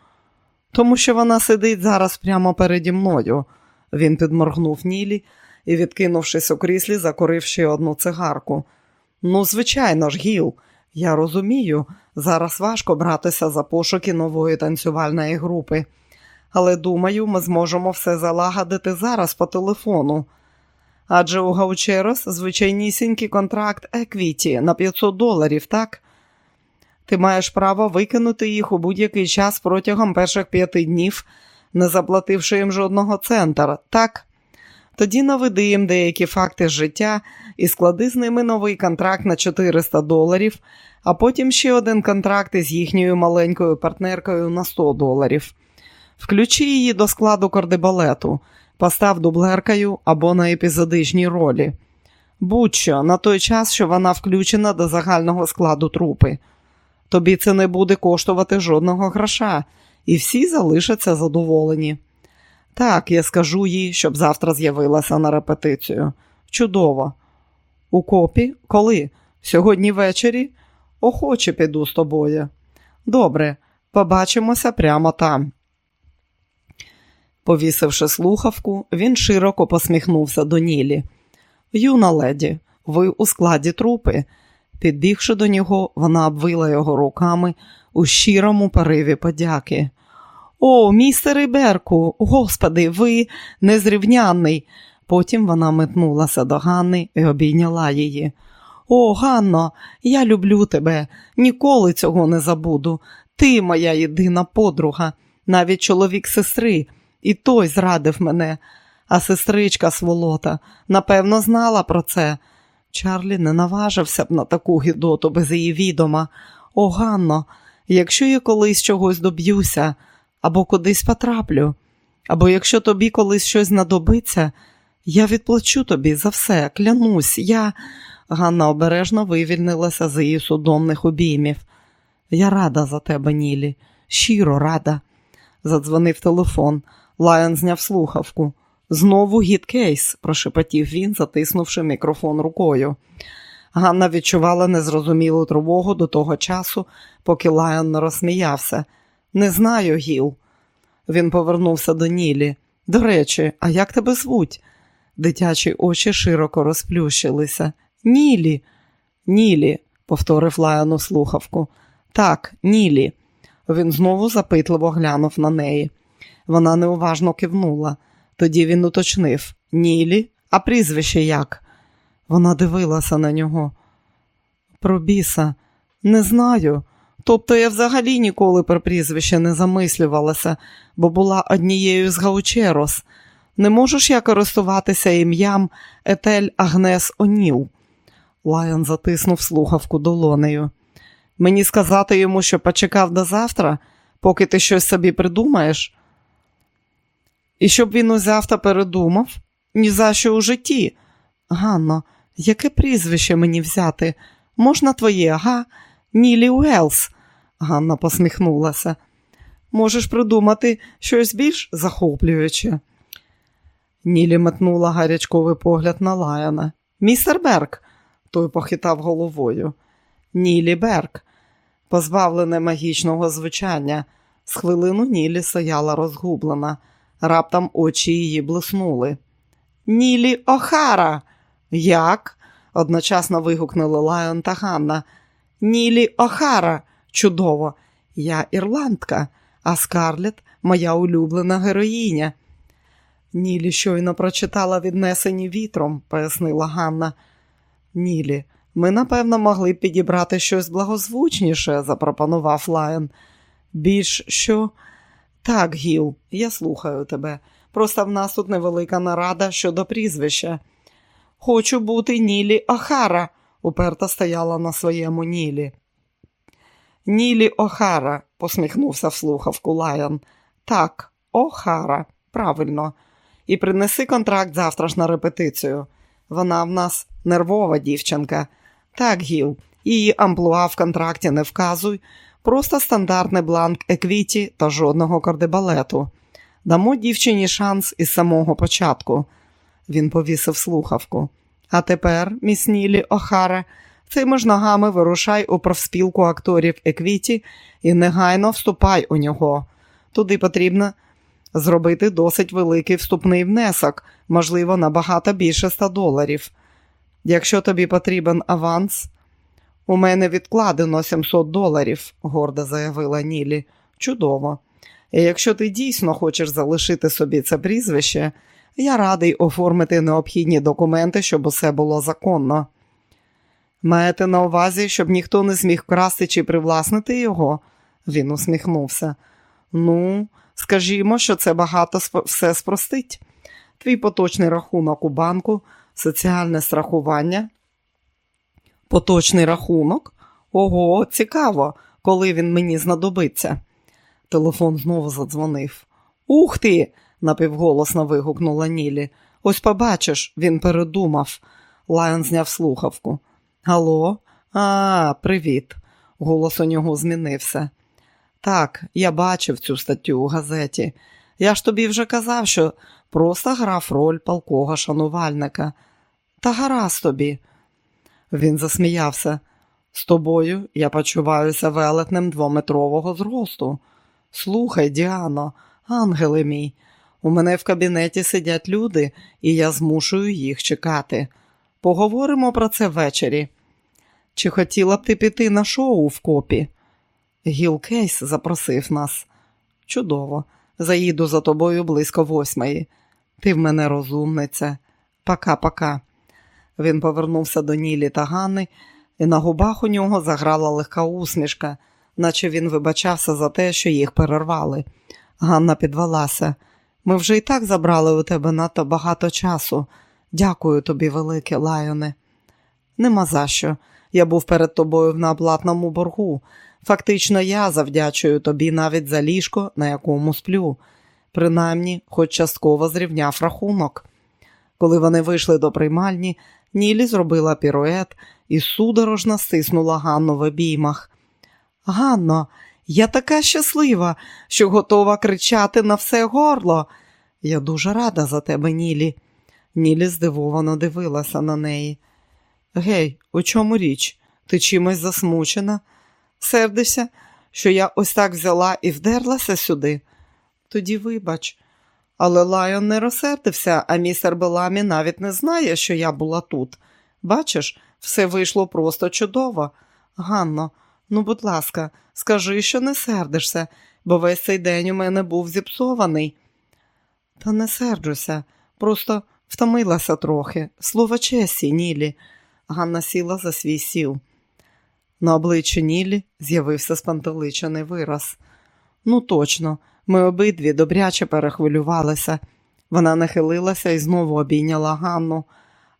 Тому що вона сидить зараз прямо переді мною. Він підморгнув Нілі і, відкинувшись у кріслі, закурив ще одну цигарку. Ну, звичайно ж, Гіл, я розумію, зараз важко братися за пошуки нової танцювальної групи але думаю, ми зможемо все залагодити зараз по телефону. Адже у Гаучерос звичайнісінький контракт Еквіті на 500 доларів, так? Ти маєш право викинути їх у будь-який час протягом перших п'яти днів, не заплативши їм жодного центра, так? Тоді наведи їм деякі факти життя і склади з ними новий контракт на 400 доларів, а потім ще один контракт із їхньою маленькою партнеркою на 100 доларів. Включи її до складу кардебалету, постав дублеркою або на епізодичній ролі. Будь-що на той час, що вона включена до загального складу трупи. Тобі це не буде коштувати жодного гроша, і всі залишаться задоволені. Так, я скажу їй, щоб завтра з'явилася на репетицію. Чудово. У копі? Коли? Сьогодні ввечері? Охоче піду з тобою. Добре, побачимося прямо там. Повісивши слухавку, він широко посміхнувся до Нілі. Юна леді, ви у складі трупи. Підбігши до нього, вона обвила його руками у щирому пориві подяки. О, містере Берку, господи, ви незрівнянний. Потім вона метнулася до Ганни і обійняла її. О, Ганно, я люблю тебе, ніколи цього не забуду. Ти моя єдина подруга, навіть чоловік сестри і той зрадив мене, а сестричка сволота, напевно, знала про це. Чарлі не наважився б на таку гідоту без її відома. О, Ганно, якщо я колись чогось доб'юся, або кудись потраплю, або якщо тобі колись щось знадобиться, я відплачу тобі за все, клянусь, я. Ганна обережно вивільнилася з її судомних обіймів. Я рада за тебе, Нілі, щиро рада. Задзвонив телефон. Лайон зняв слухавку. Знову гід кейс, прошепотів він, затиснувши мікрофон рукою. Ганна відчувала незрозумілу тривогу до того часу, поки Лайон не розсміявся. Не знаю, Гіл. Він повернувся до Нілі. До речі, а як тебе звуть? Дитячі очі широко розплющилися. Нілі, Нілі, повторив Лайон у слухавку. Так, Нілі. Він знову запитливо глянув на неї. Вона неуважно кивнула. Тоді він уточнив Нілі, а прізвище як? Вона дивилася на нього. Про біса, не знаю. Тобто я взагалі ніколи про прізвище не замислювалася, бо була однією з Гаучерос. Не можеш я користуватися ім'ям Етель Агнес Оніл? Лайон затиснув слухавку долонею. Мені сказати йому, що почекав до завтра, поки ти щось собі придумаєш? І щоб він узяв та передумав? Ні за що у житті. Ганно, яке прізвище мені взяти? Можна твоє, га? Нілі Уелс. Ганна посміхнулася. Можеш придумати щось більш захоплююче. Нілі метнула гарячковий погляд на Лаяна. Містер Берк, той похитав головою. Нілі Берк, позбавлене магічного звучання. З хвилину Нілі стояла розгублена. Раптом очі її блиснули. Нілі Охара. Як? одночасно вигукнули Лайон та Ганна. Нілі Охара. Чудово. Я ірландка, а Скарлет моя улюблена героїня. Нілі щойно прочитала віднесені вітром, пояснила Ганна. Нілі, ми, напевно, могли б підібрати щось благозвучніше, запропонував Лайон. Більш що? Так, Гіл, я слухаю тебе. Просто в нас тут невелика нарада щодо прізвища. Хочу бути Нілі Охара, уперто стояла на своєму Нілі. Нілі Охара, посміхнувся в слухавку Лайон. Так, Охара, правильно. І принеси контракт завтра ж на репетицію. Вона в нас нервова дівчинка. Так, Гіл, її амплуа в контракті не вказуй, просто стандартний бланк еквіті та жодного кардебалету. Дамо дівчині шанс із самого початку. Він повісив слухавку. А тепер, міс Нілі Охара, цими ж ногами вирушай у профспілку акторів Еквіті і негайно вступай у нього. Туди потрібно зробити досить великий вступний внесок, можливо, набагато більше 100 доларів. Якщо тобі потрібен аванс, у мене відкладено 700 доларів, гордо заявила Нілі. Чудово. І якщо ти дійсно хочеш залишити собі це прізвище, я радий оформити необхідні документи, щоб усе було законно. Маєте на увазі, щоб ніхто не зміг вкрасти чи привласнити його? Він усміхнувся. Ну, скажімо, що це багато все спростить. Твій поточний рахунок у банку, соціальне страхування. Поточний рахунок? Ого, цікаво, коли він мені знадобиться. Телефон знову задзвонив. Ух ти! напівголосно вигукнула Нілі. Ось побачиш, він передумав. Лайон зняв слухавку. Алло? А, привіт. Голос у нього змінився. Так, я бачив цю статтю у газеті. Я ж тобі вже казав, що просто грав роль палкого шанувальника. Та гаразд тобі. Він засміявся. З тобою я почуваюся велетнем двометрового зросту. Слухай, Діано, ангели мій, у мене в кабінеті сидять люди, і я змушую їх чекати. Поговоримо про це ввечері. Чи хотіла б ти піти на шоу в копі? Гіл Кейс запросив нас. Чудово, заїду за тобою близько восьмої. Ти в мене розумниця. Пока-пока. Він повернувся до Нілі та Ганни, і на губах у нього заграла легка усмішка, наче він вибачався за те, що їх перервали. Ганна підвелася. Ми вже і так забрали у тебе надто багато часу. Дякую тобі, велике Лайоне. Нема за що. Я був перед тобою в неоплатному боргу. Фактично, я завдячую тобі навіть за ліжко, на якому сплю. Принаймні, хоч частково зрівняв рахунок. Коли вони вийшли до приймальні, Нілі зробила пірует і судорожно стиснула Ганну в обіймах. Ганно, я така щаслива, що готова кричати на все горло. Я дуже рада за тебе, Нілі. Нілі здивовано дивилася на неї. Гей, у чому річ? Ти чимось засмучена? Сердишся, що я ось так взяла і вдерлася сюди? Тоді вибач. Але Лайон не розсердився, а містер Беламі навіть не знає, що я була тут. Бачиш, все вийшло просто чудово. Ганно, Ну, будь ласка, скажи, що не сердишся, бо весь цей день у мене був зіпсований. Та не серджуся, просто втомилася трохи. Слово чесі, Нілі. Ганна сіла за свій сіл. На обличчі Нілі з'явився спантеличений вираз. Ну, точно, ми обидві добряче перехвилювалися. Вона нахилилася і знову обійняла Ганну.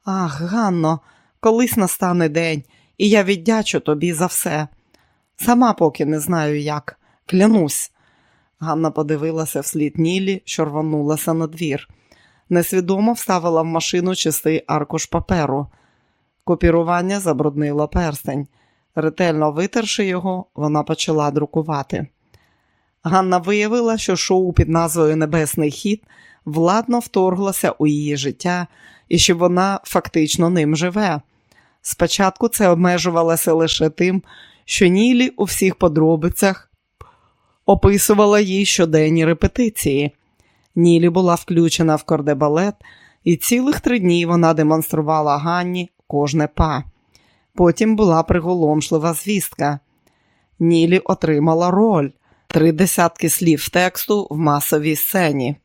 Ах, Ганно, колись настане день, і я віддячу тобі за все. Сама поки не знаю як. Клянусь. Ганна подивилася вслід Нілі, що рванулася на двір. Несвідомо вставила в машину чистий аркуш паперу. Копірування забруднило перстень. Ретельно витерши його, вона почала друкувати. Ганна виявила, що шоу під назвою Небесний хід владно вторглося у її життя і що вона фактично ним живе. Спочатку це обмежувалося лише тим, що Нілі у всіх подробицях описувала їй щоденні репетиції. Нілі була включена в кордебалет, і цілих три дні вона демонструвала Ганні кожне па. Потім була приголомшлива звістка. Нілі отримала роль три десятки слів тексту в масовій сцені.